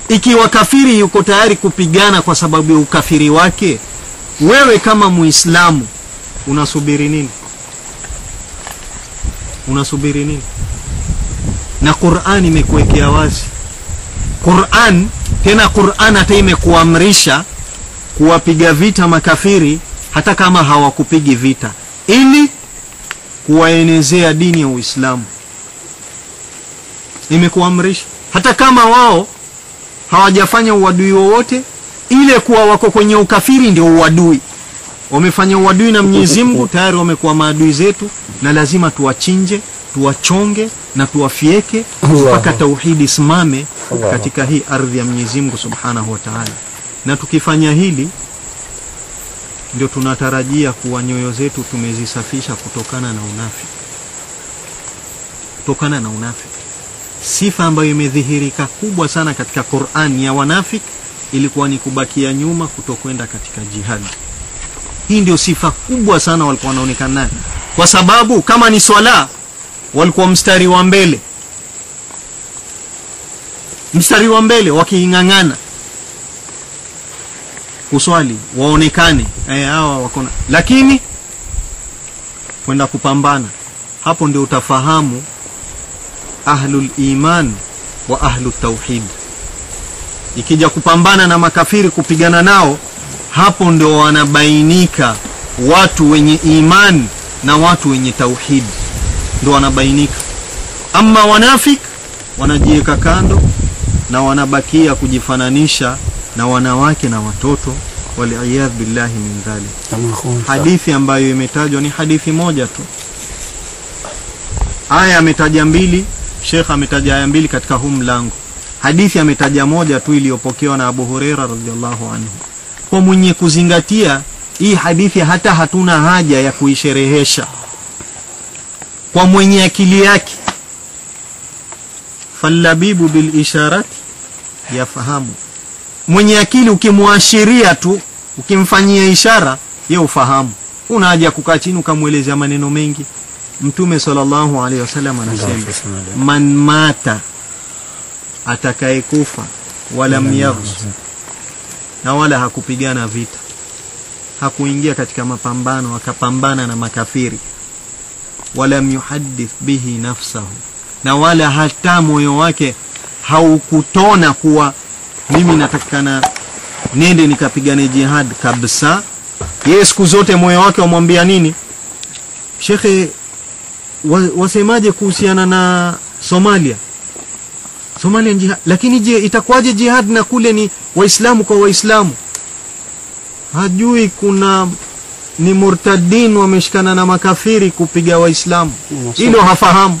Ikiwa kafiri yuko tayari kupigana kwa sababu ya ukafiri wake, wewe kama Muislamu unasubiri nini? Unasubiri nini? Na Qur'an imekuwekea wazi. Qur'an tena, Qur'an hata imekuamrisha kuwapiga vita makafiri hata kama hawakupigi vita, ili kuwaenezea dini ya Uislamu. Imekuamrisha hata kama wao hawajafanya uadui wowote, ile kuwa wako kwenye ukafiri ndio uadui wamefanya uadui na Mwenyezi Mungu, tayari wamekuwa maadui zetu, na lazima tuwachinje, tuwachonge na tuwafieke mpaka tauhidi simame katika hii ardhi ya Mwenyezi Mungu Subhanahu wa Ta'ala. Na tukifanya hili, ndio tunatarajia kuwa nyoyo zetu tumezisafisha kutokana na unafiki, kutokana na unafiki. Sifa ambayo imedhihirika kubwa sana katika Qur'an ya wanafiki ilikuwa ni kubakia nyuma, kutokwenda katika jihadi. Hii ndio sifa kubwa sana walikuwa wanaonekana nayo, kwa sababu kama ni swala walikuwa mstari wa mbele, mstari wa mbele wakiing'ang'ana kuswali waonekane. Eh, hawa wakona, lakini kwenda kupambana. Hapo ndio utafahamu ahlul iman wa ahlut tauhid. Ikija kupambana na makafiri kupigana nao hapo ndio wanabainika watu wenye imani na watu wenye tauhidi ndio wanabainika. Ama wanafik wanajiweka kando na wanabakia kujifananisha na wanawake na watoto. Waliyadh billahi min dhalik. Hadithi ambayo imetajwa ni hadithi moja tu. Aya ametaja mbili shekh ametaja aya mbili katika huu mlango. Hadithi ametaja moja tu iliyopokewa na abu hureira radiallahu anhu kwa mwenye kuzingatia hii hadithi hata hatuna haja ya kuisherehesha. Kwa mwenye akili yake fallabibu bilisharati yafahamu. Mwenye akili ukimwashiria tu ukimfanyia ishara ye ufahamu. Una haja ya kukaa chini ukamwelezea maneno mengi. Mtume sallallahu alaihi wasallam anasema man mata atakayekufa walam yaghzu na wala hakupigana vita. Hakuingia katika mapambano akapambana na makafiri. Walam yuhadith bihi nafsahu. Na wala hata moyo wake haukutona kuwa mimi natakikana nende nikapigane jihad kabisa. Yeye siku zote moyo wake wamwambia nini? Shekhe wasemaje kuhusiana na somalia somalia ni jihad. Lakini je itakuwaje jihad na kule ni waislamu kwa waislamu? Hajui kuna ni murtadin wameshikana na makafiri kupiga waislamu. Hilo hafahamu.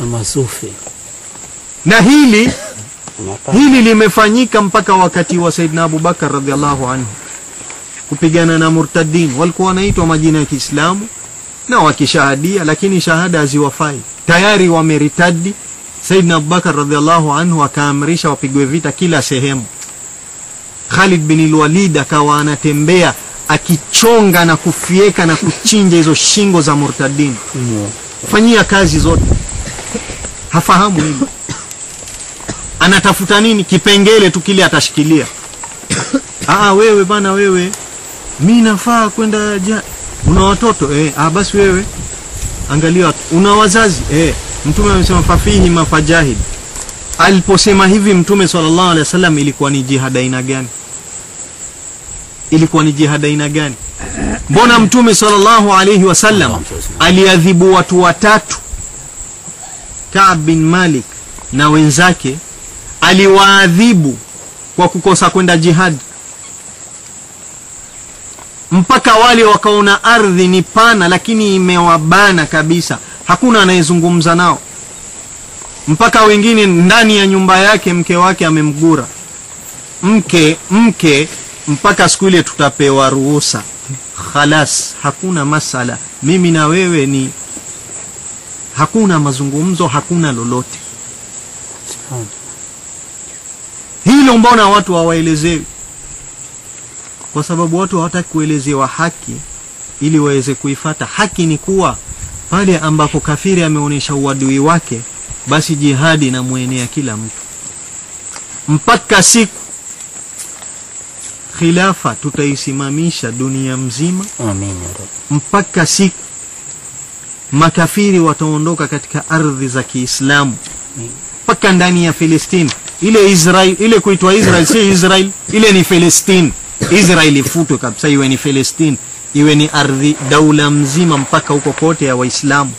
Na masufi. Na hili hili limefanyika mpaka wakati wa saidna abubakar radhiallahu anhu. Kupigana na murtadin. Walikuwa wanaitwa majina ya kiislamu na wakishahadia lakini shahada haziwafai. Tayari wameritadi saidna abubakar radhiallahu anhu akaamrisha wapigwe vita kila sehemu. Khalid bin Walid akawa anatembea akichonga na kufieka na kuchinja hizo shingo za murtadin Mm. fanyia kazi zote. Hafahamu hili anatafuta nini? Kipengele tu kile atashikilia. Aa, wewe bana wewe. Mi nafaa kwenda ja una watoto? Eh, ah, basi wewe. Angalia una wazazi? Eh, mtume amesema fafihi mafajahid aliposema hivi mtume sallallahu alaihi wasallam ilikuwa ni jihad aina gani? Ilikuwa ni jihad aina gani? Mbona mtume sallallahu alaihi wasallam aliadhibu watu watatu? Kaab bin Malik na wenzake aliwaadhibu kwa kukosa kwenda jihad. Mpaka wale wakaona ardhi ni pana lakini imewabana kabisa hakuna anayezungumza nao. Mpaka wengine ndani ya nyumba yake mke wake amemgura. Mke mke mpaka siku ile tutapewa ruhusa. Khalas hakuna masala. Mimi na wewe ni hakuna mazungumzo hakuna lolote. Hilo mbona watu hawaelezewi? Kwa sababu watu hawataki kuelezewa haki ili waweze kuifata. Haki ni kuwa pale ambapo kafiri ameonyesha uadui wake basi jihadi inamwenea kila mtu. Mpaka siku khilafa tutaisimamisha dunia mzima. Amin mpaka siku makafiri wataondoka katika ardhi za Kiislamu. Mpaka ndani ya Filistini. Ile Israel, ile kuitwa Israel si Israel, ile ni Filistini. Israel ifutwe kabisa, iwe ni Filistini, iwe ni ardhi daula mzima mpaka huko kote ya Waislamu.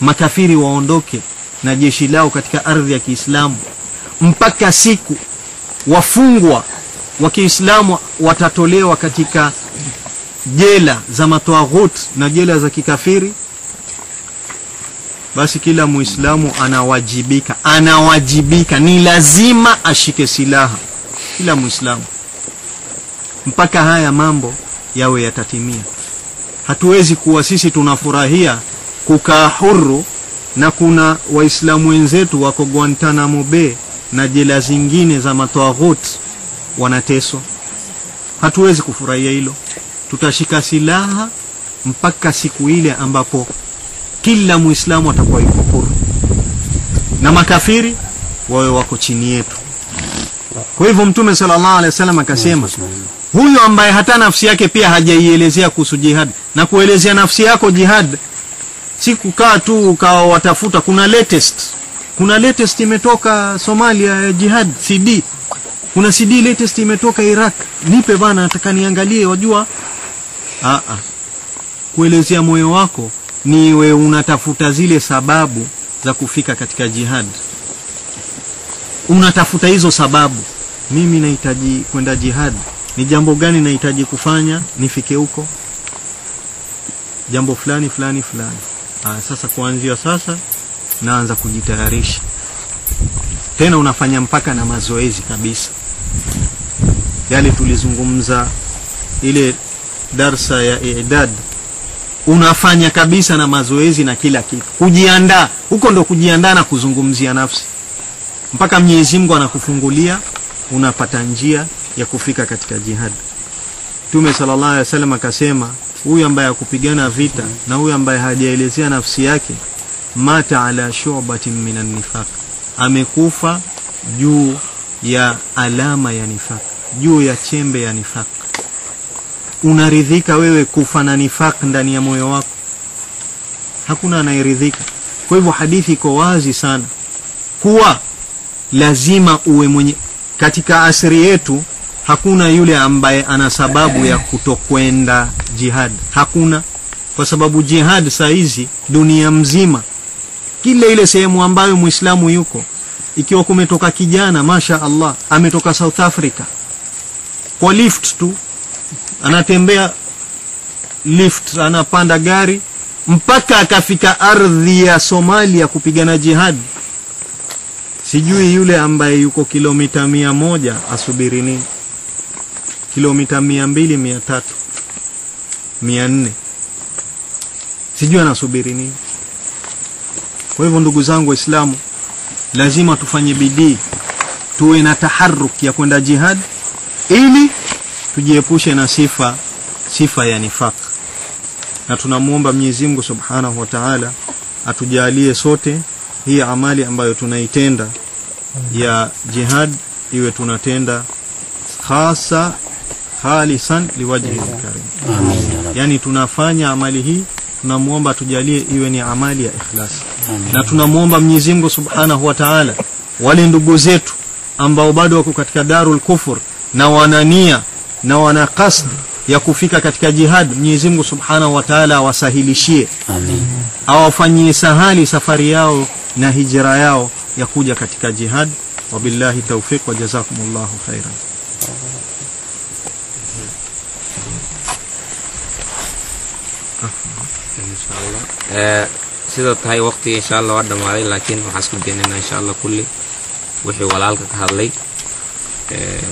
Makafiri waondoke na jeshi lao katika ardhi ya Kiislamu. Mpaka siku wafungwa wa Kiislamu watatolewa katika jela za matoaghut na jela za kikafiri. Basi kila muislamu anawajibika anawajibika. Ni lazima ashike silaha kila muislamu. Mpaka haya mambo yawe yatatimia. Hatuwezi kuwa sisi tunafurahia kukaa huru na kuna waislamu wenzetu wako guantanamo bay na jela zingine za matwaghut wanateswa. Hatuwezi kufurahia hilo. Tutashika silaha mpaka siku ile ambapo kila muislamu atakuwa yuko huru. Na makafiri wawe wako chini yetu. Kwa hivyo mtume sallallahu alaihi wasallam akasema huyu ambaye hata nafsi yake pia hajaielezea kuhusu jihad. Na kuelezea nafsi yako jihad si kukaa tu ukawa watafuta kuna latest. Kuna latest imetoka Somalia ya jihad CD kuna CD latest imetoka Iraq. Nipe bana nataka niangalie wajua? A a kuelezea moyo wako ni we unatafuta zile sababu za kufika katika jihad. Unatafuta hizo sababu. Mimi nahitaji kwenda jihad ni jambo gani nahitaji kufanya nifike huko? Jambo fulani fulani fulani. Aa, sasa kuanzia sasa naanza kujitayarisha. Tena unafanya mpaka na mazoezi kabisa. Yale tulizungumza ile darsa ya idad unafanya kabisa na mazoezi na kila kitu. Kujiandaa. Huko ndo kujiandaa na kuzungumzia nafsi. Mpaka Mwenyezi Mungu anakufungulia unapata njia ya kufika katika jihad. Mtume sallallahu alaihi wasallam akasema huyu ambaye akupigana vita na huyu ambaye hajaelezea nafsi yake mata ala shu'batin minan nifaq amekufa juu ya alama ya nifaq juu ya chembe ya nifaq. Unaridhika wewe kufa na nifaq ndani ya moyo wako? Hakuna anayeridhika. Kwa hivyo hadithi iko wazi sana kuwa lazima uwe mwenye katika asri yetu hakuna yule ambaye ana sababu ya kutokwenda jihad. Hakuna. Kwa sababu jihad saa hizi dunia mzima kila ile sehemu ambayo muislamu yuko ikiwa kumetoka kijana masha Allah ametoka South Africa kwa lift tu anatembea lift anapanda gari mpaka akafika ardhi ya Somalia kupigana jihad. Sijui yule ambaye yuko kilomita mia moja asubiri nini kilomita mia mbili mia tatu mia nne. Sijui anasubiri nini. Kwa hivyo ndugu zangu waislamu lazima tufanye bidii tuwe na taharuk ya kwenda jihad ili tujiepushe na sifa sifa ya nifaq. Na tunamwomba Mwenyezi Mungu Subhanahu wa Ta'ala atujalie sote hii amali ambayo tunaitenda ya jihad iwe tunatenda hasa khalisan liwajhi karim yani tunafanya amali hii tunamwomba tujalie iwe ni amali ya ikhlas. Na tunamwomba Mwenyezi Mungu Subhanahu wa Ta'ala wale ndugu zetu ambao bado wako katika darul kufur na wanania na wana kasd ya kufika katika jihad Mwenyezi Mungu Subhanahu wa Ta'ala awasahilishie. Awafanyie sahali safari yao na hijra yao ya kuja katika jihad. Wabillahi tawfiq wa jazakumullahu khairan laakiin waxaan isku daynaynaa insha allah kulli wixii walaalka ka hadlay eh,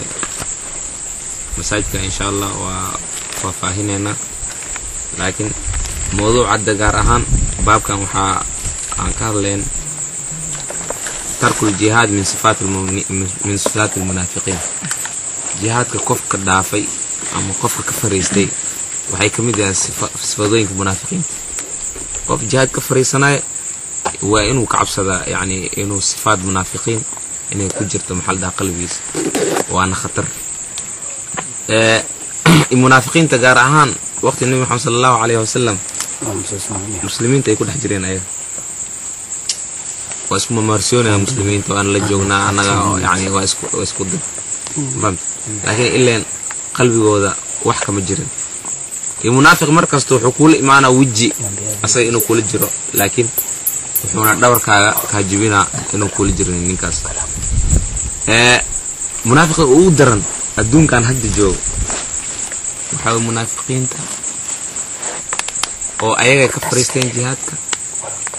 masaajidka insha allah waa faahfaahinaynaa laakiin mawduuc hadda gaar ahaan baabkan waxaa aan ka hadlayn tarku ljihaad min sifaat almumini- min sifaat almunaafiqiin jihaadka qofka dhaafay ama qofka ka fariistay waxay ka mid yahay sifa- sifadooyinka munaafiqiinta qof jihaad ka fariisanaya waa inuu ka cabsadaa yani inuu sifaat munaafiqiin inay ku jirto dhahaa qalbigiisa. Waana khatar. Eh, munaafiqiinta gaar ahaan waqti nabi maxamed sala allahu alayhi wasalam muslimiinta ay ku dhex jireen ayaga waa isku mamaarsoonaya muslimiinta waan la joognaa annaga yani waa isku dad laakiin ileen qalbigooda wax kama jirin munaafiq mar kasta wuxuu kuula imaanaa weji asaga inuu kula jiro. Laakiin wuxuuna dhabarkaaga kaajibinaa inuu kula jirin ninkaas. Ee munaafiqa ugu daran adduunkan hadda jooga waxaa way munaafiqiinta oo ayaga ka fariisteen jihaadka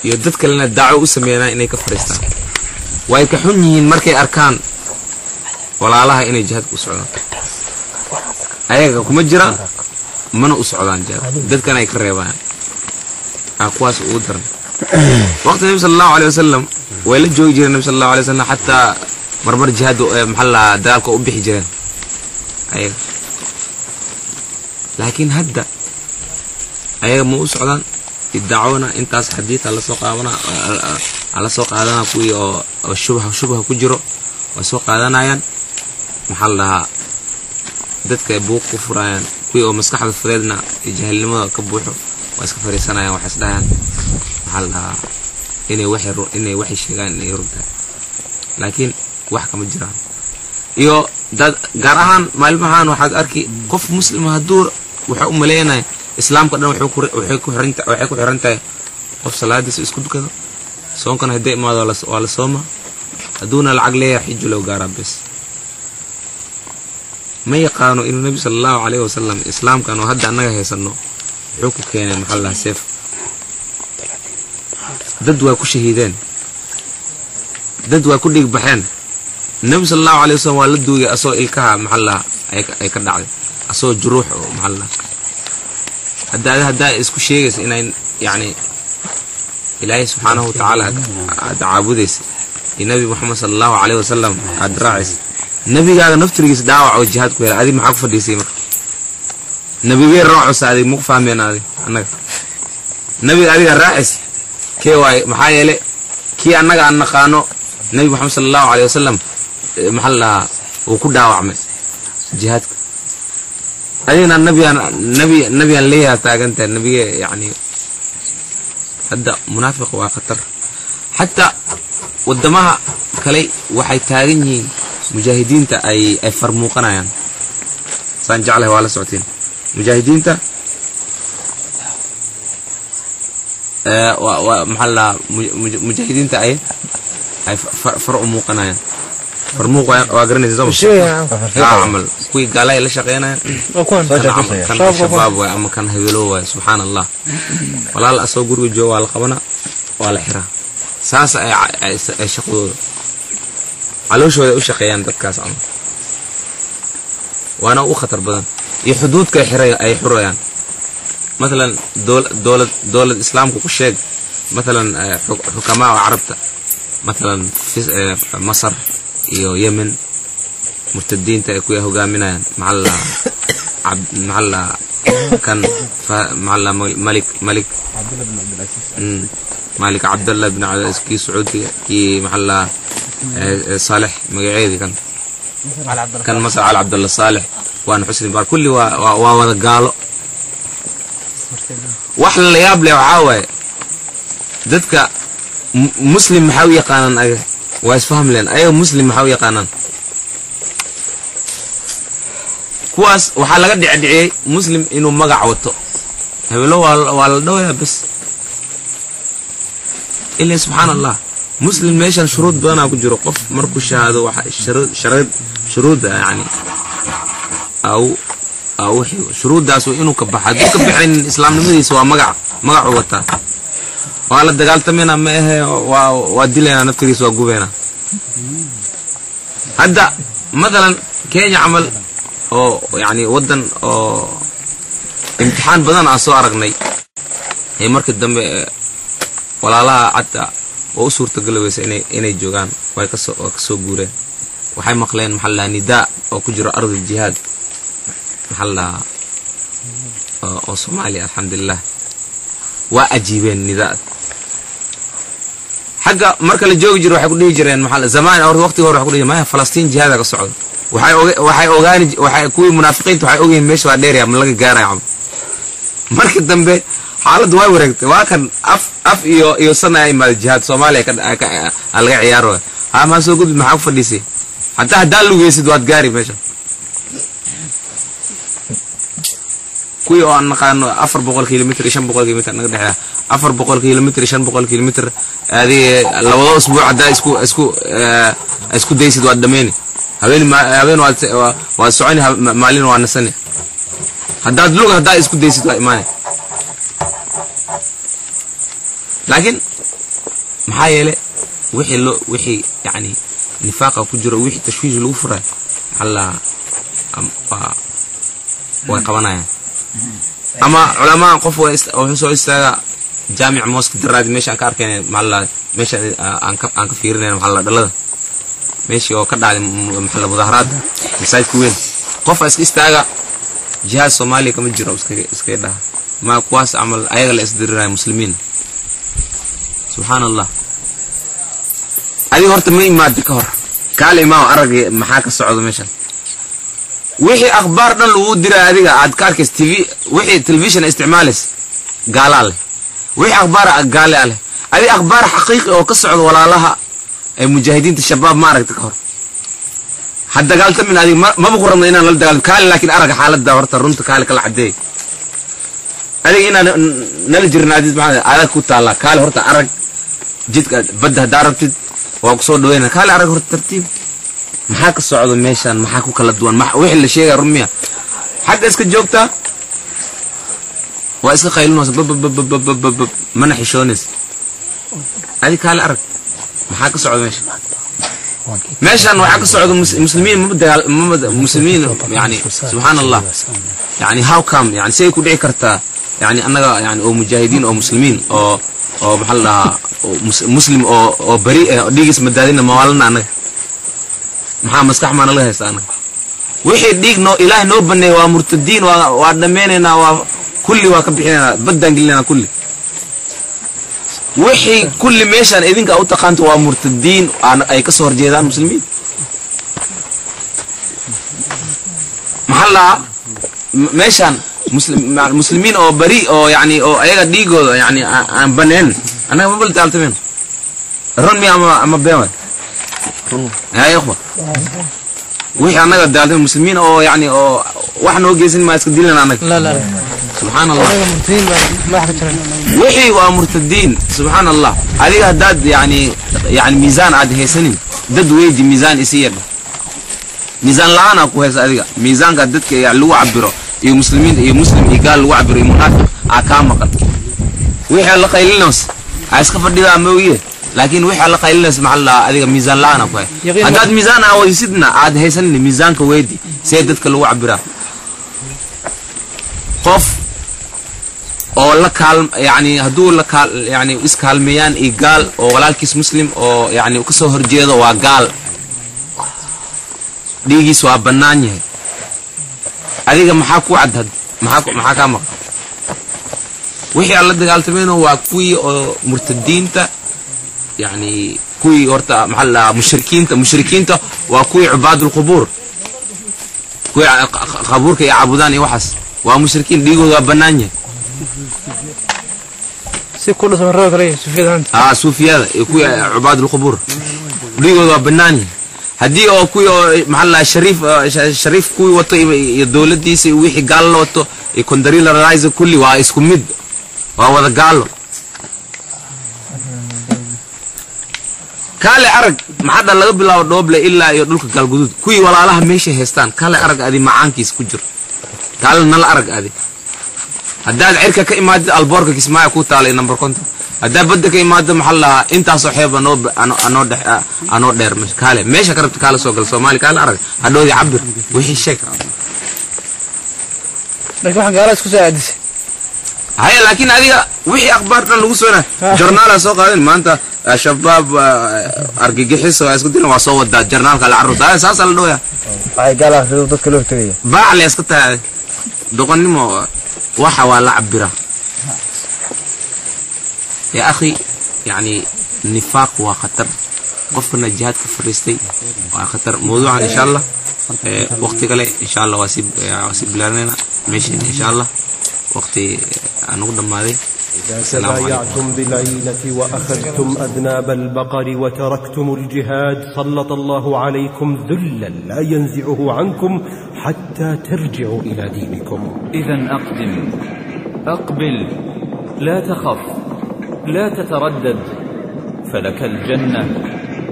iyo dad kalena dacwo u sameeyaan inay ka fariistaan. Way ka xun yihiin markay arkaan walaalaha inay jihaadka u socdaan. Ayaga kuma jiraan nabi sala allahu aleyh wasalam way la joogi jireen nabi sala allahu alay wasalam xataa marmar jihaad maxaa la dagaalka u bixi jireen ayaga laakiin hadda ayaga ma u socdaan idacona intaas xadiid ala soo qaabana ala soo qaadana kuwii oo oo shubha shubha ku jiro way soo qaadanayaan maxaa la dhahaa dadka ay buuq ku furayaan kuwii oo maskaxda fudeedna jahilnimada ka buuxo waa iska fariisanayaan waxay isdhahayaan maxaa la dhahaa inay waxay ru- inay waxay sheegaan inay rugtahay laakiin wax kama jiraan. Iyo dad gaar ahaan maalmahan waxaad arki qof muslima hadduu wuxuu u maleynaya islaamka dhan waxay ku xiran tahay qof salaadiisa isku dukado. Soonkana haddii imaado waa la- sooma. Hadduuna lacag leeyahay xiju gaaraa bes ma yaqaano inuu nebi sala allahu calayhi wasalam islaamkan oo hadda annaga haysano? Wuxuu ku keenay maxaa la dhahaa seef. Dad waa ku shahiideen. Dad waa ku dhig baxeen. Nebi sala allahu alayhi wasalam waa la duugay asoo ilkaha maxaa la dhahaa ay ka- ay ka dhacday. Asoo juruux oo maxaa la dhahaa hadda ada haddaa isku sheegaysa inay yacni ilaahay subxaanahu watacaala aad caabudaysa iyo nabi moxamed sala allahu calayhi wasalam aad raacaysa nabigaaga naftrigiisa dhaawac oo jihaad ku hela. Adig maxaa ku fadhiisay marka? Nabigee raacusa adig maku fahmeen adig annaga. Nabiga adiga raacis. Kee waaye? Maxaa yeele kii annaga aan naqaano nabi moxamed sala allahu calayhi wasalam eh, maxaa la dhahaa wuu ku dhaawacmay jihaadka. Adigna nabigaan nabi nabigaan leeyaha taagantahay nabige yacni hadda munaafiq waa khatar. Xataa wadamaha kale waxay taagan yihiin mujaahidiinta ay ay farmuuqanayaan. Saan jeclahay waa la socotiin mujaahidiinta waa maxaa la mujaahidiinta ay ay far u muuqanayaan farmuuq waa garanaysa soo haa camal kuwii gaalay la shaqeynayaan. Kan shabaab waay ama kan hebelo waay subxaan allah walaal asoo guriga jooga waa la qabana waa la xiraa. Saas ay shaqadooda calooshooda ay u shaqeeyaan dadkaas camal waana u khatar badan iyo xuduudka ay xiray ay xurayaan مثلا دول دولة دولة إسلام كو شيء مثلا آه، حك- حكماء عربتا مثلا في آه، مصر iyo yemen murtadiinta ay kuya hogaaminayaan maxalla cab- maxalla kan fa- maxalla mal- malik malik Mm, malik cabdallah bin cabdilcaziz kii sacuudiga kii maxalla eh, eh, saalex magaceedii kan. Kan masar cali cabdallah saalex waana xusni bar kulli waa wada gaalo. Wax la yaab leh waxaa waaye dadka mu- muslim maxaa u yaqaanaan aga? Waa isfaham leen ayaga muslim maxaa u yaqaanaan kuwaas waxaa laga dhicdhiciyey muslim inuu magac wato. Hebelo waa la- dhawayaa bes. Ilaa subxaan allah muslim meeshan shuruud badanaa ku jiro. Qof markuu shahaado shuruudda yani shuruuddaas inuu ka baxa hadduu ka bixin islaamnimadiisa waa magac magacuu wataa. Waa la dagaaltamena ma ahe waa dilaynaa naftigiisa waa gubeynaa hadda mathalan kenya camal oo yani waddan oo imtixaan badan aan soo aragnay. Ee markii dambe walaalaha cadda oo u suurtageli weysa inay joogaan way ka soo guureen. Waxay maqleen maxaa nidaa oo ku jiro ardi jihaad. Maxaa oo oo soomaaliya alxamdulilah waa ajiibeen nidaad xagga marka la joogi jiro waxay ku dhihi jireen maxaa zamaan or waqtiga hore waxay ku dhihi maya falastiin jihaada ka socdo. Waxay waxay ogaani waxay kuwii munaafiqiinta waxay ogyihiin meesha waa dheeraya ma laga gaaraya marka dambe xaaladdu way wareegtay. Waa kan af af iyo iyo sana imaada jihaad soomaaliya aa laga ciyaaro. Ha maa soo gudbi maxaa ku fadhiisay? Hataa haddaa lugeysid waad gaari meesha. Kuwii oo aan naqaano afar boqol kilomitr shan boqol kilomitr naga dhexeeya. Afar boqol kilomitr shan boqol kilomitr adi labado usbuuc haddaa isku isku eh, isku daysid waad dhameyni habeen habeen waad soconi maalin waa nasani. Haddaad lug haddaa isku daysid waa imaani laakiin maxaa yeele wixii loo wixii yani nifaaqa ku jiro wixii tashwiish lagu furay waa way qabanayaan. Ama culamaa qof wuxuu soo istaaga jaamic mooska daraadi meesha ka arkayna maxaa la meesha aan ka aan ka fiirinayna maxaa la dhalada. Meeshii oo ka dhacday m- maxaa la mudaharaad masaajidka weyn. Qof iska istaaga jihaad soomaaliya kama jiro iskaga dhaha. Ma kuwaas camal ayaga la isdiriraya muslimiin subxaan allah adiga horta ma imaada ka hor. Kaala imaa arag maxaa ka socdo meeshan? Wixii akhbaar dhan lagu dira adiga aad ka arkays tv wixii television isticmaalays gaalaa leh. Wixii akhbaar gaale leh. Adiga akhbaar xaqiiqi oo ka socdo walaalaha ee mujaahidiinta shabaab ma aragta ka hor. Ha dagaaltamin adiga ma- maba ku rabna inaan la dagaaltam kaale laakiin araga xaaladda horta runta kaale kala cadeey adiga inaan nala adid maxaa adag ku taallaa kaale horta arag جيت بدها دارت وقصود وين قال عرق الترتيب محاك الصعود ميشان محاكو كلا دوان مح وحل الشيء رمية. حق إسك جوكتا؟ وإسك خيلون وس بب بب بب بب بب بب منح شونس. هذه قال عرق محاك الصعود ميشان. ميشان وحاك الصعود المسلمين مبدا مبدا مسلمين يعني سبحان الله. يعني هاو كام يعني سيكون عكرتا يعني أنا يعني أو مجاهدين أو مسلمين. أو oo maxaa la dhahaa muslim oo oo beri eh oo dhiigiis mawaalana annaga maxaa maskax maa nalaga haysta annaga wixii dhiig noo ilaahay noo baneeyay waa murtadiin waa waa dhammaynaynaa waa kulli waa ka bixinaynaa baddaan gelinaynaa kulli. Wixii kulli meeshaan idinka u taqaanta waa murtadiin ay ka soo horjeedaan muslimiin. Maxaa la dhahaa meeshaan muslimiin oo bari oo yani oo ayaga dhiigooda yani aan baneen. Annaga mabaltaaltameen run mi ama ama been ya wixii annaga daaltameen muslimiin oo yani oo wax noo geysan maa iska dilan annaga. Subxaan allah wixii waa murtadiin subxaan allah adiga haddaad yani yani miisaan aad haysanin dad weydi miisaan isi yadha miisaan la'aan ku haysa adiga. Miisaanka dadka lagu cabiro iyo muslimiin iyo muslim iyo gaal lagu cabiro iyo munaafiq aa kaa maqan. Wixii la qaylinays aa iska fadhidaa mooye laakiin wixii la qaylinays maxaa la adiga miisaan la'aanaa ku hay haddaad miisaan aa waysidna aad haysanin miisaanka weydi see dadka lagu cabiraa qof oo la kaal yani hadduu la kaal yani iskaalmeeyaan iyo gaal oo walaalkiis muslim oo yani ka soo horjeedo waa gaal. Dhiigiis waa bannaan yahay adiga maxaa ku cadhad maxaa kaa maqan? Wixii aan la dagaaltamayno waa kuwii oo murtadiinta yani kuwii horta maxaa ladhahaa mushrikiinta mushrikiinta waa kuwii cubaadulqubuur kuwii qabuurka iyo caabudaan iyo waxaas. Waa mushrikiin dhiigooda waa bannaan yahay. Ah, suufiyada iyo kuwii cubaadulqubuur dhiigooda waa bannaan yahay haddii oo kuwii oo maxaa la shariif kuwii wato iyo dowladdiisa iyo wixii gaalo la wato iyo kondarila rise kulli waa isku mid waa wada gaalo kaale arag maxadda laga bilaabo dhooble ilaa iyo dhulka gaalguduud? Kuwii walaalaha meeshay haystaan kaale arag adi macaankiis ku jiro. Kaale nala arag adi haddaad cirka ka imaadid alboorka kismaayo ku taalay number konton haddaa badda ka imaado maxaa lahaa intaasoo xeeba anoo dheer ah, kaale meesha ka rabta kaala soo gal soomaali kaala arag hadhoodii cabir wixii sheeg haya laakiin adiga wixii akhbaar dhan lagu soona eh. jornaalaa soo qaadan maanta ah, shabaab ah, argagixis isku diran waa soo wadaa eh. jornaalka la carruurta saasaa la dhooya waxay iska tahay eh. doqonnimo waxa waa la cabbiraa يا أخي يعني نفاق وخطر قفنا جهاد كفرستي وخطر موضوع إن شاء الله إيه، وقت قال إن شاء الله واسيب إيه، واسيب لنا. ماشي إن شاء الله. وقت إيه، أنقدم هذه. إذا تبايعتم بالعيلة وأخذتم أذناب البقر وتركتم الجهاد سلط الله عليكم ذلا لا ينزعه عنكم حتى ترجعوا إلى دينكم. إذا أقدم. أقبل. لا تخف. لا تتردد فلك الجنة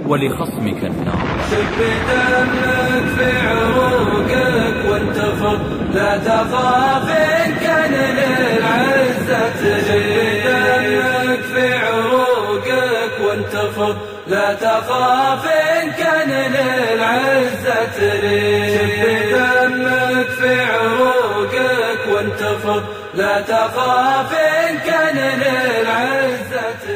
ولخصمك النار. شب دمك في عروقك وانتفض لا تخاف إن كان للعزة تجي دمك في عروقك وانتفض لا تخاف إن كان للعزة تريد شب دمك في عروقك وانتفض. لا تخاف إن كان للعزة.